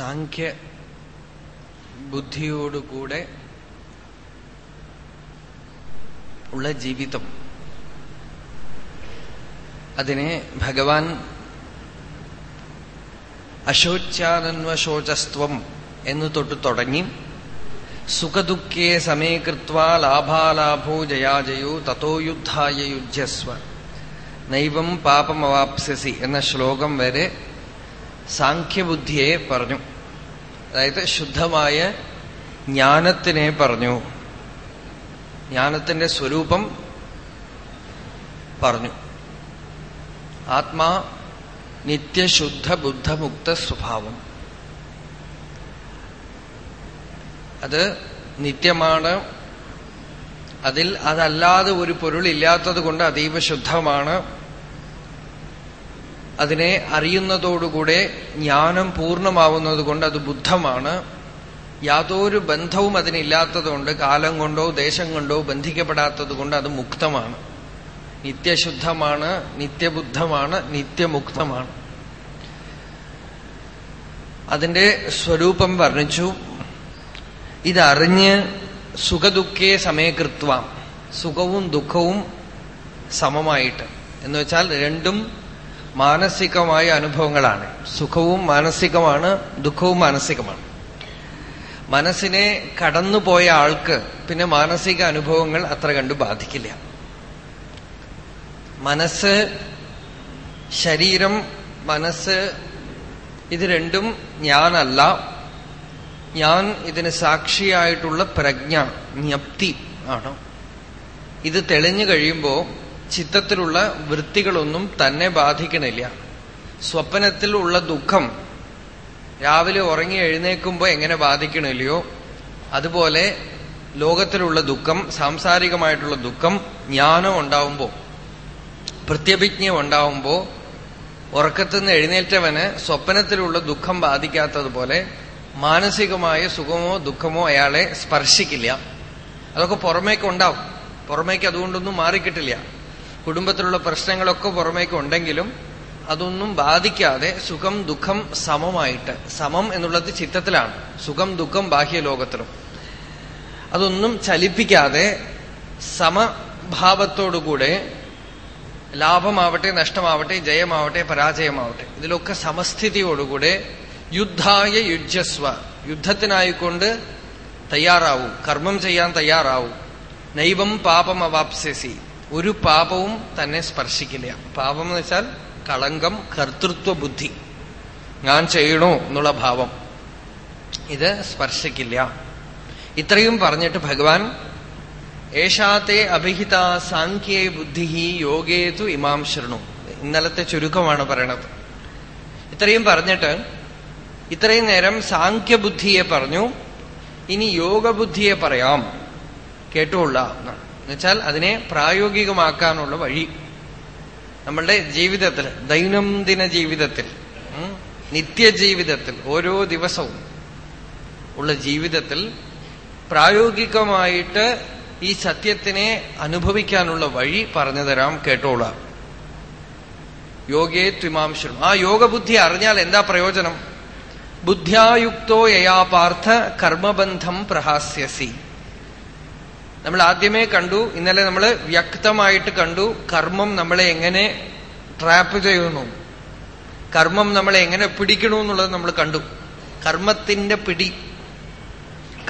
സാഖ്യ ബുദ്ധിയോടുകൂടെ ഉള്ള ജീവിതം. അതിനെ ഭഗവാൻ അശോച്യാനന്വശോചസ്ത്വം എന്ന് തൊട്ട് തുടങ്ങി സുഖദുഃഖേ സമീകൃത്വ ലാഭാലാഭോ ജയാജയോ തത്തോ യുദ്ധായ യുജ്യസ്വ. നൈവം പാപമവാപ്സ്യസി എന്ന ശ്ലോകം വരെ സാഖ്യബുദ്ധിയെ പറഞ്ഞു. അതായത് ശുദ്ധമായ ജ്ഞാനത്തിനെ പറഞ്ഞു. ജ്ഞാനത്തിന്റെ സ്വരൂപം പറഞ്ഞു. ആത്മാ നിത്യശുദ്ധ ബുദ്ധമുക്ത സ്വഭാവം. അത് നിത്യമാണ്. അതിൽ അതല്ലാതെ ഒരു പൊരുളില്ലാത്തത് കൊണ്ട് അതീവ ശുദ്ധമാണ്. അതിനെ അറിയുന്നതോടുകൂടെ ജ്ഞാനം പൂർണമാവുന്നതുകൊണ്ട് അത് ബുദ്ധമാണ്. യാതൊരു ബന്ധവും അതിനില്ലാത്തതുകൊണ്ട് കാലം കൊണ്ടോ ദേശം കൊണ്ടോ ബന്ധിക്കപ്പെടാത്തതുകൊണ്ട് അത് മുക്തമാണ്. നിത്യശുദ്ധമാണ് നിത്യബുദ്ധമാണ് നിത്യമുക്തമാണ്. അതിന്റെ സ്വരൂപം വർണിച്ചു. ഇതറിഞ്ഞ് സുഖദുഃഖേ സമയകൃത്വം സുഖവും ദുഃഖവും സമമായിട്ട്. എന്നുവെച്ചാൽ രണ്ടും മാനസികമായ അനുഭവങ്ങളാണ്. സുഖവും മാനസികമാണ് ദുഃഖവും മാനസികമാണ്. മനസ്സിനെ കടന്നുപോയ ആൾക്ക് പിന്നെ മാനസിക അനുഭവങ്ങൾ അത്ര കണ്ടു ബാധിക്കില്ല. മനസ്സ് ശരീരം മനസ്സ് ഇത് രണ്ടും ഞാനല്ല. ഞാൻ ഇതിന് സാക്ഷിയായിട്ടുള്ള പ്രജ്ഞ ജ്ഞപ്തി ആണ്. ഇത് തെളിഞ്ഞു കഴിയുമ്പോൾ ചിത്തത്തിലുള്ള വൃത്തികളൊന്നും തന്നെ ബാധിക്കണില്ല. സ്വപ്നത്തിൽ ഉള്ള ദുഃഖം രാവിലെ ഉറങ്ങി എഴുന്നേക്കുമ്പോൾ എങ്ങനെ ബാധിക്കണില്ലയോ? അതുപോലെ ലോകത്തിലുള്ള ദുഃഖം സാംസാരികമായിട്ടുള്ള ദുഃഖം ജ്ഞാനം ഉണ്ടാവുമ്പോൾ പ്രത്യഭിജ്ഞ ഉണ്ടാവുമ്പോൾ ഉറക്കത്തുനിന്ന് എഴുന്നേറ്റവന് സ്വപ്നത്തിലുള്ള ദുഃഖം ബാധിക്കാത്തതുപോലെ മാനസികമായ സുഖമോ ദുഃഖമോ അയാളെ സ്പർശിക്കില്ല. അതൊക്കെ പുറമേക്കുണ്ടാവും. പുറമേക്ക് അതുകൊണ്ടൊന്നും മാറിക്കിട്ടില്ല. കുടുംബത്തിലുള്ള പ്രശ്നങ്ങളൊക്കെ പുറമേക്ക് ഉണ്ടെങ്കിലും അതൊന്നും ബാധിക്കാതെ സുഖം ദുഃഖം സമമായിട്ട് സമം എന്നുള്ളത് ചിത്തത്തിലാണ് സുഖം ദുഃഖം ബാഹ്യലോകത്തിലും അതൊന്നും ചലിപ്പിക്കാതെ സമഭാവത്തോടുകൂടെ ലാഭമാവട്ടെ നഷ്ടമാവട്ടെ ജയമാവട്ടെ പരാജയമാവട്ടെ ഇതിലൊക്കെ സമസ്ഥിതിയോടുകൂടെ യുദ്ധായ യുജസ്വ യുദ്ധത്തിനായിക്കൊണ്ട് തയ്യാറാവും. കർമ്മം ചെയ്യാൻ തയ്യാറാവും. നൈവം പാപം ഒരു പാപവും തന്നെ സ്പർശിക്കില്ല. പാപം എന്ന് വെച്ചാൽ കളങ്കം കർത്തൃത്വ ബുദ്ധി. ഞാൻ ചെയ്യണോ എന്നുള്ള ഭാവം. ഇത് സ്പർശിക്കില്ല. ഇത്രയും പറഞ്ഞിട്ട് ഭഗവാൻ ഏഷാത്തെ അഭിഹിത സാഖ്യേ ബുദ്ധി യോഗേതു ഇമാം ശൃണു. ഇന്നലത്തെ ചുരുക്കമാണ് പറയണത്. ഇത്രയും പറഞ്ഞിട്ട് ഇത്രയും നേരം സാഖ്യബുദ്ധിയെ പറഞ്ഞു. ഇനി യോഗബുദ്ധിയെ പറയാം. കേട്ടുകൊള്ള എന്നുവെച്ചാൽ അതിനെ പ്രായോഗികമാക്കാനുള്ള വഴി. നമ്മളുടെ ജീവിതത്തിൽ ദൈനംദിന ജീവിതത്തിൽ നിത്യജീവിതത്തിൽ ഓരോ ദിവസവും ഉള്ള ജീവിതത്തിൽ പ്രായോഗികമായിട്ട് ഈ സത്യത്തിനെ അനുഭവിക്കാനുള്ള വഴി പറഞ്ഞു തരാം കേട്ടോളാം. യോഗേ ത്വിമാംശം ആ യോഗബുദ്ധി അറിഞ്ഞാൽ എന്താ പ്രയോജനം? ബുദ്ധ്യായുക്തോ യയാ പാർത്ഥ കർമ്മബന്ധം പ്രഹാസ്യസി. നമ്മൾ ആദ്യമേ കണ്ടു ഇന്നലെ നമ്മൾ വ്യക്തമായിട്ട് കണ്ടു കർമ്മം നമ്മളെ എങ്ങനെ ട്രാപ്പ് ചെയ്യുന്നു. കർമ്മം നമ്മളെ എങ്ങനെ പിടിക്കണു എന്നുള്ളത് നമ്മൾ കണ്ടു. കർമ്മത്തിന്റെ പിടി.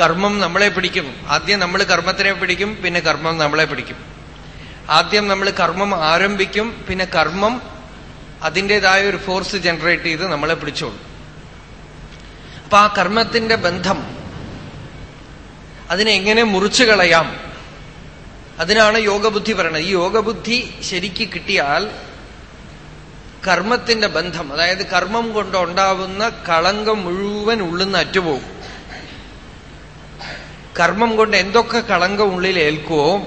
കർമ്മം നമ്മളെ പിടിക്കും. ആദ്യം നമ്മൾ കർമ്മത്തിനെ പിടിക്കും പിന്നെ കർമ്മം നമ്മളെ പിടിക്കും. ആദ്യം നമ്മൾ കർമ്മം ആരംഭിക്കും പിന്നെ കർമ്മം അതിന്റെതായ ഒരു ഫോഴ്സ് ജനറേറ്റ് ചെയ്ത് നമ്മളെ പിടിച്ചോളും. അപ്പൊ ആ കർമ്മത്തിന്റെ ബന്ധം അതിനെ എങ്ങനെ മുറിച്ചു കളയാം? അതിനാണ് യോഗബുദ്ധി പറയുന്നത് ഈ യോഗബുദ്ധി ശരിക്ക് കിട്ടിയാൽ കർമ്മത്തിന്റെ ബന്ധം അതായത് കർമ്മം കൊണ്ടുണ്ടാവുന്ന കളങ്കം മുഴുവൻ ഉള്ളുന്ന അറ്റുപോകും. കർമ്മം കൊണ്ട് എന്തൊക്കെ കളങ്കം ഉള്ളിൽ ഏൽക്കുവോ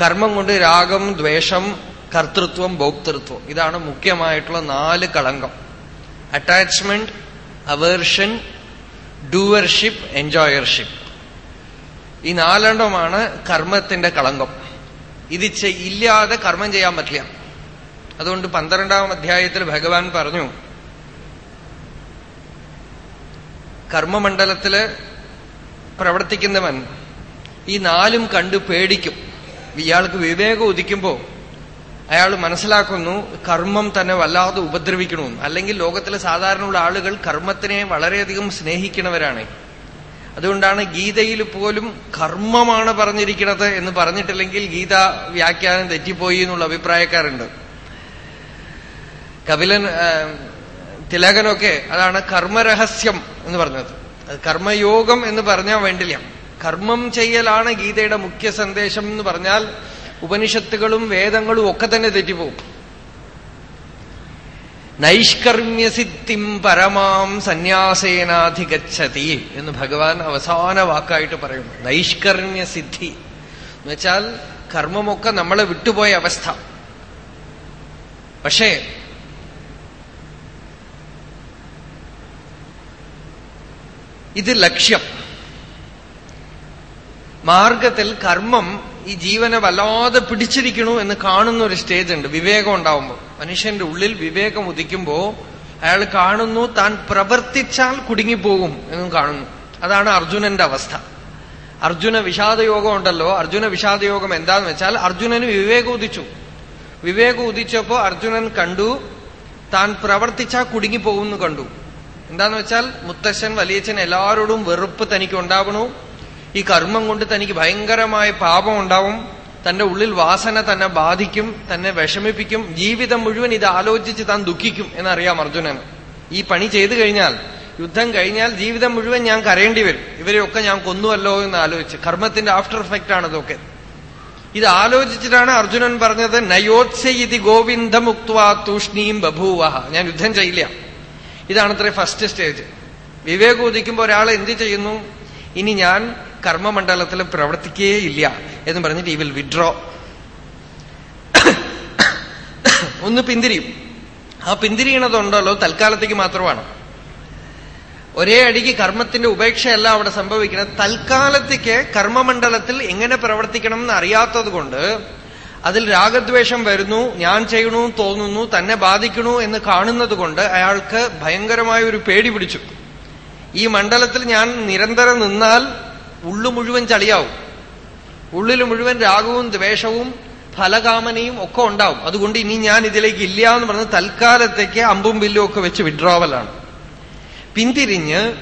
കർമ്മം കൊണ്ട് രാഗം ദ്വേഷം കർത്തൃത്വം ഭോക്തൃത്വം ഇതാണ് മുഖ്യമായിട്ടുള്ള നാല് കളങ്കം. അറ്റാച്ച്മെന്റ് അവേർഷൻ ഡൂവർഷിപ്പ് എൻജോയർഷിപ്പ് ഈ നാലെണ്ണമാണ് കർമ്മത്തിന്റെ കളങ്കം. ഇത് ഇല്ലാതെ കർമ്മം ചെയ്യാൻ പറ്റില്ല. അതുകൊണ്ട് പന്ത്രണ്ടാം അധ്യായത്തിൽ ഭഗവാൻ പറഞ്ഞു കർമ്മമണ്ഡലത്തിൽ പ്രവർത്തിക്കുന്നവൻ ഈ നാലും കണ്ടു പേടിക്കും. ഇയാൾക്ക് വിവേകം ഉദിക്കുമ്പോ അയാൾ മനസ്സിലാക്കുന്നു കർമ്മം തന്നെ വല്ലാതെ ഉപദ്രവിക്കണമെന്ന് അല്ലെങ്കിൽ ലോകത്തിലെ സാധാരണയുള്ള ആളുകൾ കർമ്മത്തിനെ വളരെയധികം സ്നേഹിക്കുന്നവരാണ്. അതുകൊണ്ടാണ് ഗീതയിൽ പോലും കർമ്മമാണ് പറഞ്ഞിരിക്കുന്നത് എന്ന് പറഞ്ഞിട്ടില്ലെങ്കിൽ ഗീത വ്യാഖ്യാനം തെറ്റിപ്പോയി എന്നുള്ള അഭിപ്രായക്കാരുണ്ട്. കപിലൻ തിലകനൊക്കെ അതാണ് കർമ്മരഹസ്യം എന്ന് പറഞ്ഞത്. അത് കർമ്മയോഗം എന്ന് പറഞ്ഞാൽ വേണ്ടില്ല. കർമ്മം ചെയ്യലാണ് ഗീതയുടെ മുഖ്യ സന്ദേശം എന്ന് പറഞ്ഞാൽ ഉപനിഷത്തുകളും വേദങ്ങളും ഒക്കെ തന്നെ തെറ്റിപ്പോവും നൈഷ്കർമ്മ്യസിദ്ധിം പരമാം സന്യാസേനാധിഗച്ഛതി എന്ന് ഭഗവാൻ അവസാന വാക്കായിട്ട് പറയുന്നു. നൈഷ്കർമ്മ്യസിദ്ധി. എന്നുവെച്ചാൽ കർമ്മമൊക്കെ നമ്മളെ വിട്ടുപോയ അവസ്ഥ. പക്ഷേ ഇത് ലക്ഷ്യം. മാർഗത്തിൽ കർമ്മം ഈ ജീവനെ വല്ലാതെ പിടിച്ചിരിക്കണു എന്ന് കാണുന്ന ഒരു സ്റ്റേജ് ഉണ്ട്. വിവേകം ഉണ്ടാവുമ്പോൾ മനുഷ്യന്റെ ഉള്ളിൽ വിവേകം ഉദിക്കുമ്പോ അയാൾ കാണുന്നു താൻ പ്രവർത്തിച്ചാൽ കുടുങ്ങിപ്പോകും എന്നും കാണുന്നു. അതാണ് അർജുനന്റെ അവസ്ഥ. അർജുന വിഷാദയോഗം ഉണ്ടല്ലോ. അർജുന വിഷാദയോഗം എന്താന്ന് വെച്ചാൽ അർജുനന് വിവേകം ഉദിച്ചു. വിവേകം ഉദിച്ചപ്പോ അർജുനൻ കണ്ടു താൻ പ്രവർത്തിച്ചാൽ കുടുങ്ങിപ്പോകുമെന്ന് കണ്ടു. എന്താന്ന് വെച്ചാൽ മുത്തശ്ശൻ വലിയച്ഛൻ എല്ലാവരോടും വെറുപ്പ് തനിക്ക് ഉണ്ടാവണു. ഈ കർമ്മം കൊണ്ട് തനിക്ക് ഭയങ്കരമായ പാപം ഉണ്ടാവും. തന്റെ ഉള്ളിൽ വാസന തന്നെ ബാധിക്കും തന്നെ വിഷമിപ്പിക്കും. ജീവിതം മുഴുവൻ ഇത് ആലോചിച്ച് താൻ ദുഃഖിക്കും എന്നറിയാം അർജുനൻ. ഈ പണി ചെയ്തു കഴിഞ്ഞാൽ യുദ്ധം കഴിഞ്ഞാൽ ജീവിതം മുഴുവൻ ഞാൻ കരയേണ്ടി വരും. ഇവരെയൊക്കെ ഞാൻ കൊന്നുവല്ലോ എന്ന് ആലോചിച്ച്. കർമ്മത്തിന്റെ ആഫ്റ്റർ എഫക്റ്റ് ആണ് ഇതൊക്കെ. ഇത് ആലോചിച്ചിട്ടാണ് അർജുനൻ പറഞ്ഞത് നയോത്സയിതി ഗോവിന്ദമുക്വാ തൂഷ്ണീം ബഭൂവഹ. ഞാൻ യുദ്ധം ചെയ്യില്ല. ഇതാണത്രേ ഫസ്റ്റ് സ്റ്റേജ് വിവേകം ഉദിക്കുമ്പോൾ ഒരാൾ എന്ത് ചെയ്യുന്നു? ഇനി ഞാൻ കർമ്മമണ്ഡലത്തിൽ പ്രവർത്തിക്കേയില്ല എന്ന് പറഞ്ഞിട്ട് ഈ വിൽ വിഡ്രോ ഒന്ന് പിന്തിരിയും ആ പിന്തിരിയണതുണ്ടല്ലോ തൽക്കാലത്തേക്ക് മാത്രമാണ്. ഒരേ അടിക്ക് കർമ്മത്തിന്റെ ഉപേക്ഷയല്ല അവിടെ സംഭവിക്കുന്നത്. തൽക്കാലത്തേക്ക് കർമ്മമണ്ഡലത്തിൽ എങ്ങനെ പ്രവർത്തിക്കണം എന്ന് അറിയാത്തത് കൊണ്ട് അതിൽ രാഗദ്വേഷം വരുന്നു ഞാൻ ചെയ്യണു തോന്നുന്നു തന്നെ ബാധിക്കണു എന്ന് കാണുന്നത് കൊണ്ട് അയാൾക്ക് ഭയങ്കരമായ ഒരു പേടി പിടിച്ചു. ഈ മണ്ഡലത്തിൽ ഞാൻ നിരന്തരം നിന്നാൽ ഉള്ളു മുഴുവൻ ചളിയാവും. ഉള്ളിൽ മുഴുവൻ രാഗവും ദ്വേഷവും ഫലകാമനയും ഒക്കെ ഉണ്ടാവും. അതുകൊണ്ട് ഇനി ഞാൻ ഇതിലേക്ക് ഇല്ല എന്ന് പറഞ്ഞ് തൽക്കാലത്തേക്ക് അമ്പും വില്ലും ഒക്കെ വെച്ച് വിഡ്രോവലാണ് പിന്തിരിഞ്ഞ്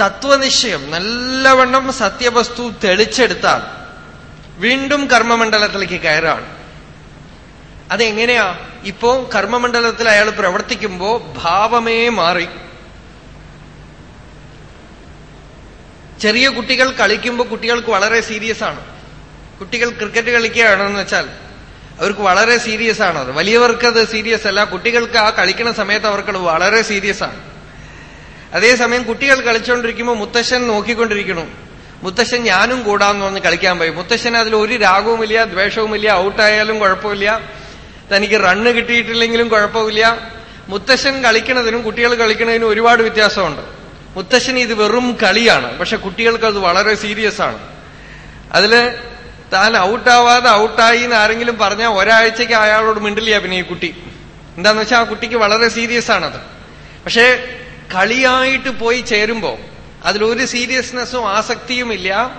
തത്വനിശ്ചയം നല്ലവണ്ണം സത്യവസ്തു തെളിച്ചെടുത്താൽ വീണ്ടും കർമ്മമണ്ഡലത്തിലേക്ക് കയറാണ് അതെങ്ങനെയാ? ഇപ്പോ കർമ്മമണ്ഡലത്തിൽ അയാൾ പ്രവർത്തിക്കുമ്പോ ഭാവമേ മാറി. ചെറിയ കുട്ടികൾ കളിക്കുമ്പോൾ കുട്ടികൾക്ക് വളരെ സീരിയസ് ആണ്. കുട്ടികൾ ക്രിക്കറ്റ് കളിക്കുകയാണെന്ന് വെച്ചാൽ അവർക്ക് വളരെ സീരിയസ് ആണ് അത്. വലിയവർക്ക് അത് സീരിയസ് അല്ല. കുട്ടികൾക്ക് ആ കളിക്കുന്ന സമയത്ത് അവർക്ക് വളരെ സീരിയസ് ആണ്. അതേസമയം കുട്ടികൾ കളിച്ചുകൊണ്ടിരിക്കുമ്പോൾ മുത്തശ്ശൻ നോക്കിക്കൊണ്ടിരിക്കണം മുത്തശ്ശൻ ഞാനും കൂടാന്ന് പറഞ്ഞ് കളിക്കാൻ പോയി. മുത്തശ്ശൻ അതിൽ ഒരു രാഗവുമില്ല ദ്വേഷവുമില്ല ഔട്ടായാലും കുഴപ്പമില്ല തനിക്ക് റണ്ണ് കിട്ടിയിട്ടില്ലെങ്കിലും കുഴപ്പമില്ല മുത്തശ്ശൻ കളിക്കുന്നതിനും കുട്ടികൾ കളിക്കുന്നതിനും ഒരുപാട് വ്യത്യാസമുണ്ട്. മുത്തശ്ശൻ ഇത് വെറും കളിയാണ്. പക്ഷെ കുട്ടികൾക്ക് അത് വളരെ സീരിയസ് ആണ്. അതിൽ താൻ ഔട്ടാവാതെ ഔട്ടായി എന്ന് ആരെങ്കിലും പറഞ്ഞാൽ ഒരാഴ്ചക്ക് അയാളോട് മിണ്ടില്ല പിന്നെ ഈ കുട്ടി. എന്താന്ന് വെച്ചാൽ ആ കുട്ടിക്ക് വളരെ സീരിയസ് ആണത്. പക്ഷേ കളിയായിട്ട് പോയി ചേരുമ്പോ അതിലൊരു സീരിയസ്നെസ്സും ആസക്തിയും ഇല്ല.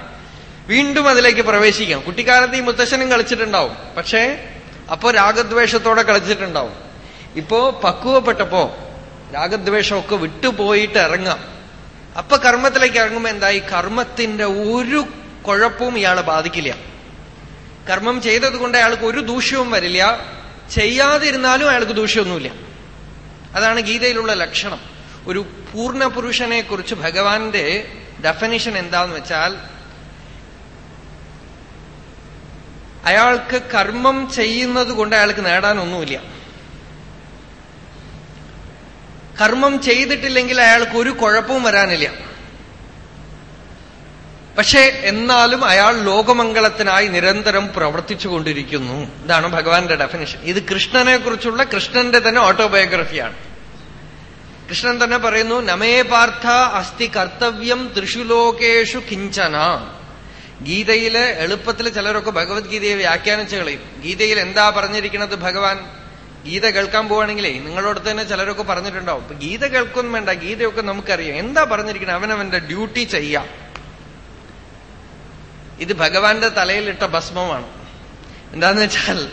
വീണ്ടും അതിലേക്ക് പ്രവേശിക്കാം. കുട്ടിക്കാലത്ത് ഈ മുത്തശ്ശനും കളിച്ചിട്ടുണ്ടാവും. പക്ഷേ അപ്പോ രാഗദ്വേഷത്തോടെ കളിച്ചിട്ടുണ്ടാവും. ഇപ്പോ പക്വപ്പെട്ടപ്പോ രാഗദ്വേഷമൊക്കെ വിട്ടുപോയിട്ട് ഇറങ്ങാം. അപ്പൊ കർമ്മത്തിലേക്ക് ഇറങ്ങുമ്പോ എന്തായി? കർമ്മത്തിന്റെ ഒരു കുഴപ്പവും ഇയാളെ ബാധിക്കില്ല. കർമ്മം ചെയ്തത് കൊണ്ട് അയാൾക്ക് ഒരു ദൂഷ്യവും വരില്ല. ചെയ്യാതിരുന്നാലും അയാൾക്ക് ദൂഷ്യമൊന്നുമില്ല അതാണ് ഗീതയിലുള്ള ലക്ഷണം. ഒരു പൂർണ പുരുഷനെ കുറിച്ച് ഭഗവാന്റെ ഡെഫനിഷൻ എന്താന്ന് വെച്ചാൽ അയാൾക്ക് കർമ്മം ചെയ്യുന്നത് കൊണ്ട് അയാൾക്ക് നേടാനൊന്നുമില്ല. കർമ്മം ചെയ്തിട്ടില്ലെങ്കിൽ അയാൾക്ക് ഒരു കുഴപ്പവും വരാനില്ല. പക്ഷേ എന്നാലും അയാൾ ലോകമംഗളത്തിനായി നിരന്തരം പ്രവർത്തിച്ചു കൊണ്ടിരിക്കുന്നു. ഇതാണ് ഭഗവാന്റെ ഡെഫിനേഷൻ ഇത് കൃഷ്ണനെ കുറിച്ചുള്ള കൃഷ്ണന്റെ തന്നെ ഓട്ടോബയോഗ്രഫിയാണ് കൃഷ്ണൻ തന്നെ പറയുന്നു നമേ പാർത്ഥ അസ്ഥി കർത്തവ്യം ത്രിഷുലോകേഷു കിഞ്ചന. ഗീതയിലെ എളുപ്പത്തിൽ ചിലരൊക്കെ ഭഗവത്ഗീതയെ വ്യാഖ്യാനിച്ചു കളയും. ഗീതയിൽ എന്താ പറഞ്ഞിരിക്കുന്നത് ഭഗവാൻ? ഗീത കേൾക്കാൻ പോവാണെങ്കിലേ നിങ്ങളോട് തന്നെ ചിലരൊക്കെ പറഞ്ഞിട്ടുണ്ടാവും. ഇപ്പൊ ഗീത കേൾക്കൊന്നും വേണ്ട ഗീതയൊക്കെ നമുക്കറിയാം. എന്താ പറഞ്ഞിരിക്കണം? അവനവന്റെ ഡ്യൂട്ടി ചെയ്യാം. ഇത് ഭഗവാന്റെ തലയിലിട്ട ഭസ്മമാണ്. എന്താന്ന് വെച്ചാൽ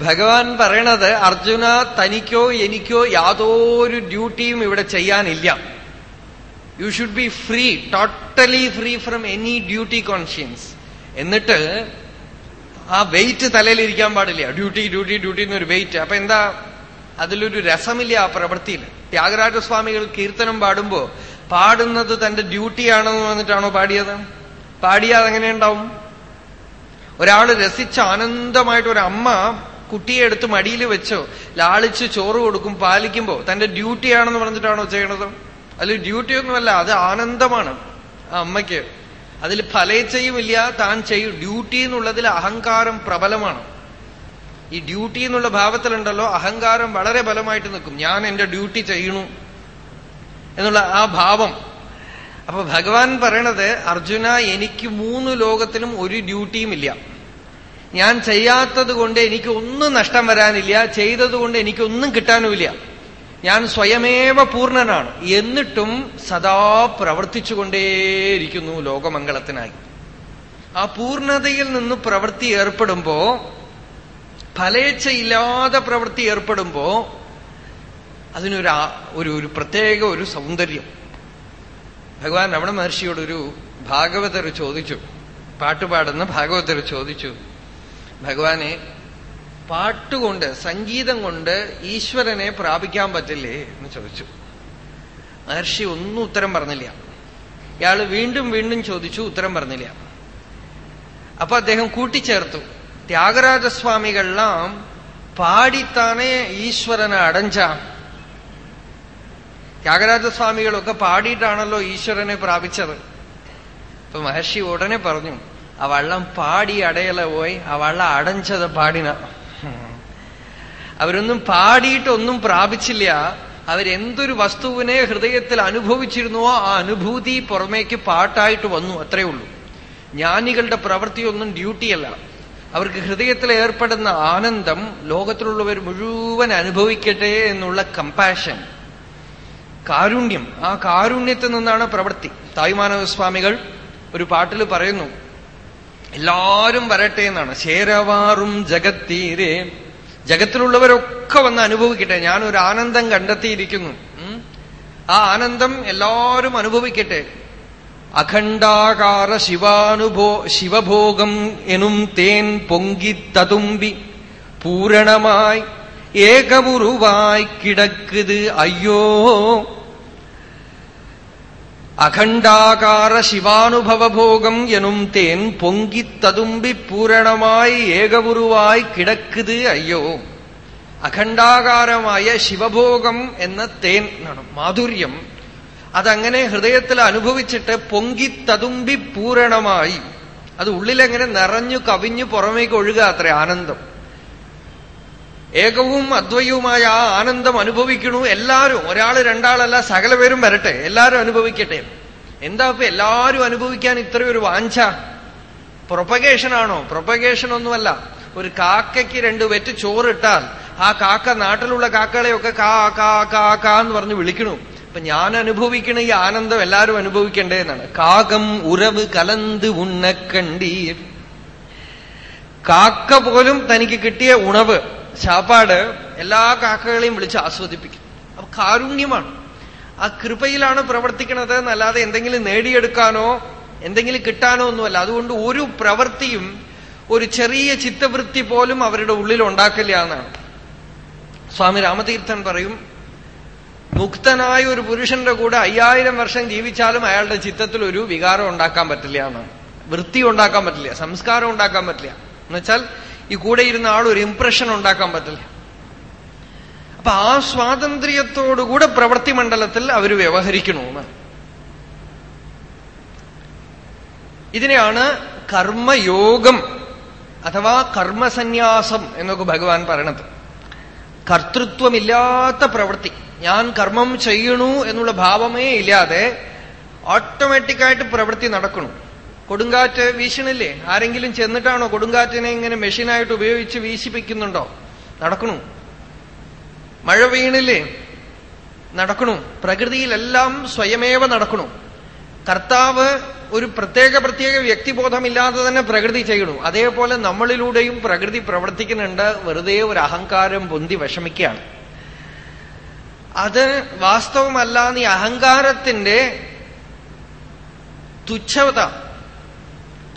ഭഗവാൻ പറയണത് അർജുന തനിക്കോ എനിക്കോ യാതൊരു ഡ്യൂട്ടിയും ഇവിടെ ചെയ്യാനില്ല. You should be free totally free from any duty conscience എന്നിട്ട് ആ വെയിറ്റ് തലയിൽ ഇരിക്കാൻ പാടില്ല? ഡ്യൂട്ടി ഡ്യൂട്ടി ഡ്യൂട്ടി എന്നൊരു വെയിറ്റ് അപ്പൊ എന്താ? അതിലൊരു രസമില്ല ആ പ്രവൃത്തിയിൽ. ത്യാഗരാജസ്വാമികൾ കീർത്തനം പാടുമ്പോ പാടുന്നത് തന്റെ ഡ്യൂട്ടിയാണെന്ന് വന്നിട്ടാണോ പാടിയത്? പാടിയാൽ അതെങ്ങനെ ഉണ്ടാവും? ഒരാൾ രസിച്ച് ആനന്ദമായിട്ട് ഒരു അമ്മ കുട്ടിയെ എടുത്ത് മടിയിൽ വെച്ചോ ലാളിച്ച് ചോറ് കൊടുക്കും പാലിക്കുമ്പോ തന്റെ ഡ്യൂട്ടിയാണെന്ന് പറഞ്ഞിട്ടാണോ ചെയ്യണത്? അതിൽ ഡ്യൂട്ടിയൊന്നുമല്ല അത് ആനന്ദമാണ് ആ അമ്മയ്ക്ക്. അതിൽ ഫലേച്ഛയുമില്ല താൻ ചെയ്യും. ഡ്യൂട്ടി എന്നുള്ളതിൽ അഹങ്കാരം പ്രബലമാണ്. ഈ ഡ്യൂട്ടി എന്നുള്ള ഭാവത്തിലുണ്ടല്ലോ അഹങ്കാരം വളരെ ബലമായിട്ട് നിൽക്കും. ഞാൻ എന്റെ ഡ്യൂട്ടി ചെയ്യണു എന്നുള്ള ആ ഭാവം. അപ്പൊ ഭഗവാൻ പറയണത് അർജുന എനിക്ക് മൂന്ന് ലോകത്തിലും ഒരു ഡ്യൂട്ടിയും ഇല്ല ഞാൻ ചെയ്യാത്തത് കൊണ്ട് എനിക്ക് ഒന്നും നഷ്ടം വരാനില്ല ചെയ്തത് കൊണ്ട് എനിക്കൊന്നും കിട്ടാനുമില്ല. ഞാൻ സ്വയമേവ പൂർണനാണ്. എന്നിട്ടും സദാ പ്രവർത്തിച്ചുകൊണ്ടേയിരിക്കുന്നു ലോകമംഗളത്തിനായി. ആ പൂർണതയിൽ നിന്ന് പ്രവൃത്തി ഏർപ്പെടുമ്പോ ഫലേച്ഛയില്ലാതെ പ്രവൃത്തി ഏർപ്പെടുമ്പോ അതിനൊരു ഒരു ഒരു പ്രത്യേക ഒരു സൗന്ദര്യം. ഭഗവാൻ രമണ മഹർഷിയോടൊരു ഭാഗവതർ ചോദിച്ചു. പാട്ടുപാടുന്ന ഭാഗവതർ ചോദിച്ചു. ഭഗവാനെ പാട്ടുകൊണ്ട് സംഗീതം കൊണ്ട് ഈശ്വരനെ പ്രാപിക്കാൻ പറ്റില്ലേ എന്ന് ചോദിച്ചു. മഹർഷി ഒന്നും ഉത്തരം പറഞ്ഞില്ല. ഇയാൾ വീണ്ടും വീണ്ടും ചോദിച്ചു ഉത്തരം പറഞ്ഞില്ല. അപ്പൊ അദ്ദേഹം കൂട്ടിച്ചേർത്തു. ത്യാഗരാജസ്വാമികളെല്ലാം പാടിത്താനേ ഈശ്വരനെ അടഞ്ച. ത്യാഗരാജസ്വാമികളൊക്കെ പാടിയിട്ടാണല്ലോ ഈശ്വരനെ പ്രാപിച്ചത്. അപ്പൊ മഹർഷി ഉടനെ പറഞ്ഞു ആ വള്ളം പാടി അടയല പോയി ആ വള്ളം അടഞ്ചത് പാടിന. അവരൊന്നും പാടിയിട്ടൊന്നും പ്രാപിച്ചില്ല. അവരെന്തൊരു വസ്തുവിനെ ഹൃദയത്തിൽ അനുഭവിച്ചിരുന്നുവോ ആ അനുഭൂതി പുറമേക്ക് പാട്ടായിട്ട് വന്നു അത്രേ ഉള്ളൂ. ജ്ഞാനികളുടെ പ്രവൃത്തിയൊന്നും ഡ്യൂട്ടിയല്ല. അവർക്ക് ഹൃദയത്തിൽ ഏർപ്പെടുന്ന ആനന്ദം ലോകത്തിലുള്ളവർ മുഴുവൻ അനുഭവിക്കട്ടെ എന്നുള്ള കമ്പാഷൻ കാരുണ്യം. ആ കാരുണ്യത്തിൽ നിന്നാണ് പ്രവൃത്തി. തായ്മാനവസ്വാമികൾ ഒരു പാട്ടിൽ പറയുന്നു എല്ലാരും വരട്ടെ എന്നാണ്. ശേരവാറും ജഗത്തീരെ ജഗത്തിലുള്ളവരൊക്കെ വന്ന് അനുഭവിക്കട്ടെ. ഞാനൊരു ആനന്ദം കണ്ടെത്തിയിരിക്കുന്നു. ആ ആനന്ദം എല്ലാവരും അനുഭവിക്കട്ടെ. അഖണ്ഡാകാര ശിവാനുഭോ ശിവഭോഗം എനും തേൻ പൊങ്കി തതുമ്പി പൂരണമായി ഏകമുറുവായി കിടക്കുത്. അയ്യോ അഖണ്ഡാകാര ശിവാനുഭവഭോഗം എനും തേൻ പൊങ്കിത്തതുമ്പി പൂരണമായി ഏകഗുരുവായി കിടക്കുത് അയ്യോ. അഖണ്ഡാകാരമായ ശിവഭോഗം എന്ന തേൻ എന്നാണ് മാധുര്യം. അതങ്ങനെ ഹൃദയത്തിൽ അനുഭവിച്ചിട്ട് പൊങ്കിത്തതുമ്പി പൂരണമായി. അത് ഉള്ളിലെങ്ങനെ നിറഞ്ഞു കവിഞ്ഞു പുറമേക്ക് ഒഴുകാത്ര ആനന്ദം. ഏകവും അദ്വയവുമായ ആ ആനന്ദം അനുഭവിക്കണു. എല്ലാവരും ഒരാൾ രണ്ടാളല്ല സകല പേരും വരട്ടെ. എല്ലാവരും അനുഭവിക്കട്ടെ. എന്താ ഇപ്പൊ എല്ലാവരും അനുഭവിക്കാൻ ഇത്രയൊരു വാഞ്ച? പ്രൊപ്പഗേഷനാണോ പ്രൊപ്പഗേഷൻ ഒന്നുമല്ല. ഒരു കാക്കയ്ക്ക് രണ്ട് വെറ്റ് ചോറിട്ടാൽ ആ കാക്ക നാട്ടിലുള്ള കാക്കകളെയൊക്കെ കാ കാ കാ കാ എന്ന് പറഞ്ഞ് വിളിക്കണു. അപ്പൊ ഞാൻ അനുഭവിക്കണ ഈ ആനന്ദം എല്ലാവരും അനുഭവിക്കണ്ടേ എന്നാണ്. കാകം ഉറവ് കലന്ത് ഉണ്ണക്കണ്ടീർ കാക്ക പോലും തനിക്ക് കിട്ടിയ ഉണവ്. ശാപ്പാട് എല്ലാ കാക്കകളെയും വിളിച്ച് ആസ്വദിപ്പിക്കും. അപ്പൊ കാരുണ്യമാണ്. ആ കൃപയിലാണ് പ്രവർത്തിക്കുന്നത് എന്നല്ലാതെ എന്തെങ്കിലും നേടിയെടുക്കാനോ എന്തെങ്കിലും കിട്ടാനോ ഒന്നുമല്ല. അതുകൊണ്ട് ഒരു പ്രവൃത്തിയും ഒരു ചെറിയ ചിത്തവൃത്തി പോലും അവരുടെ ഉള്ളിൽ ഉണ്ടാക്കില്ല എന്നാണ്. സ്വാമി രാമതീർത്ഥൻ പറയും മുക്തനായ ഒരു പുരുഷന്റെ കൂടെ അയ്യായിരം വർഷം ജീവിച്ചാലും അയാളുടെ ചിത്തത്തിൽ ഒരു വികാരം ഉണ്ടാക്കാൻ പറ്റില്ല എന്നാണ്. വൃത്തി ഉണ്ടാക്കാൻ പറ്റില്ല സംസ്കാരം ഉണ്ടാക്കാൻ പറ്റില്ല. എന്നുവെച്ചാൽ ഈ കൂടെ ഇരുന്ന ആൾ ഒരു ഇംപ്രഷൻ ഉണ്ടാക്കാൻ പറ്റില്ല. അപ്പൊ ആ സ്വാതന്ത്ര്യത്തോടുകൂടെ പ്രവൃത്തി മണ്ഡലത്തിൽ അവർ വ്യവഹരിക്കണമെന്ന് ഇതിനെയാണ് കർമ്മയോഗം അഥവാ കർമ്മസന്യാസം എന്നൊക്കെ ഭഗവാൻ പറയണത്. കർത്തൃത്വമില്ലാത്ത പ്രവൃത്തി. ഞാൻ കർമ്മം ചെയ്യണു എന്നുള്ള ഭാവമേ ഇല്ലാതെ ഓട്ടോമാറ്റിക്കായിട്ട് പ്രവൃത്തി നടക്കണം. കൊടുങ്കാറ്റ് വീശണില്ലേ? ആരെങ്കിലും ചെന്നിട്ടാണോ കൊടുങ്കാറ്റിനെ ഇങ്ങനെ മെഷീനായിട്ട് ഉപയോഗിച്ച് വീശിപ്പിക്കുന്നുണ്ടോ? നടക്കണു. മഴ വീണില്ലേ? നടക്കണു. പ്രകൃതിയിലെല്ലാം സ്വയമേവ നടക്കണു. കർത്താവ് ഒരു പ്രത്യേക പ്രത്യേക വ്യക്തിബോധമില്ലാതെ തന്നെ പ്രകൃതി ചെയ്യണു. അതേപോലെ നമ്മളിലൂടെയും പ്രകൃതി പ്രവർത്തിക്കുന്നുണ്ട്. വെറുതെ ഒരു അഹങ്കാരം പൊന്തി വിഷമിക്കുകയാണ്. അത് വാസ്തവമല്ല ഈ അഹങ്കാരത്തിന്റെ തുച്ഛത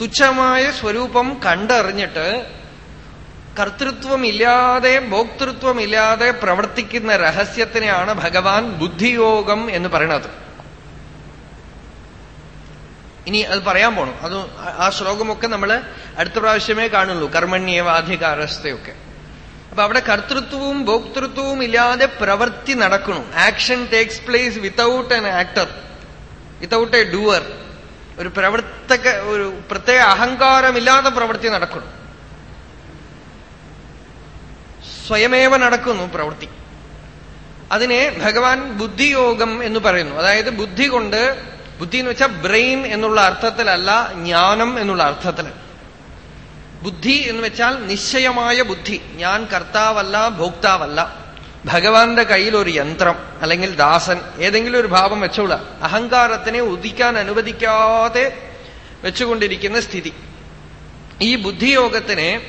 തുച്ഛമായ സ്വരൂപം കണ്ടറിഞ്ഞിട്ട് കർത്തൃത്വമില്ലാതെ ഭോക്തൃത്വമില്ലാതെ പ്രവർത്തിക്കുന്ന രഹസ്യത്തിനെയാണ് ഭഗവാൻ ബുദ്ധിയോഗം എന്ന് പറയുന്നത് ഇനി അത് പറയാൻ പോണം. അത് ആ ശ്ലോകമൊക്കെ നമ്മൾ അടുത്ത പ്രാവശ്യമേ കാണുള്ളൂ. കർമ്മണ്യവാധികാരസ്ഥയൊക്കെ അപ്പൊ അവിടെ കർത്തൃത്വവും ഭോക്തൃത്വവും ഇല്ലാതെ പ്രവൃത്തി നടക്കണു action takes place without an actor without a doer ഒരു പ്രവർത്തക ഒരു പ്രത്യേക അഹങ്കാരമില്ലാതെ പ്രവൃത്തി നടക്കുന്നു. സ്വയമേവ നടക്കുന്നു പ്രവൃത്തി. അതിനെ ഭഗവാൻ ബുദ്ധിയോഗം എന്ന് പറയുന്നു. അതായത് ബുദ്ധി കൊണ്ട് ബുദ്ധി എന്ന് വെച്ചാൽ ബ്രെയിൻ എന്നുള്ള അർത്ഥത്തിലല്ല ജ്ഞാനം എന്നുള്ള അർത്ഥത്തിൽ. ബുദ്ധി എന്ന് വെച്ചാൽ നിശ്ചയമായ ബുദ്ധി. ഞാൻ കർത്താവല്ല ഭോക്താവല്ല. ഭഗവാന്റെ കയ്യിൽ ഒരു യന്ത്രം അല്ലെങ്കിൽ ദാസൻ ഏതെങ്കിലും ഒരു ഭാവം വെച്ചോളാം അഹങ്കാരത്തിനെ ഉദിക്കാൻ അനുവദിക്കാതെ വെച്ചുകൊണ്ടിരിക്കുന്ന സ്ഥിതി. ഈ ബുദ്ധിയോഗത്തിനെ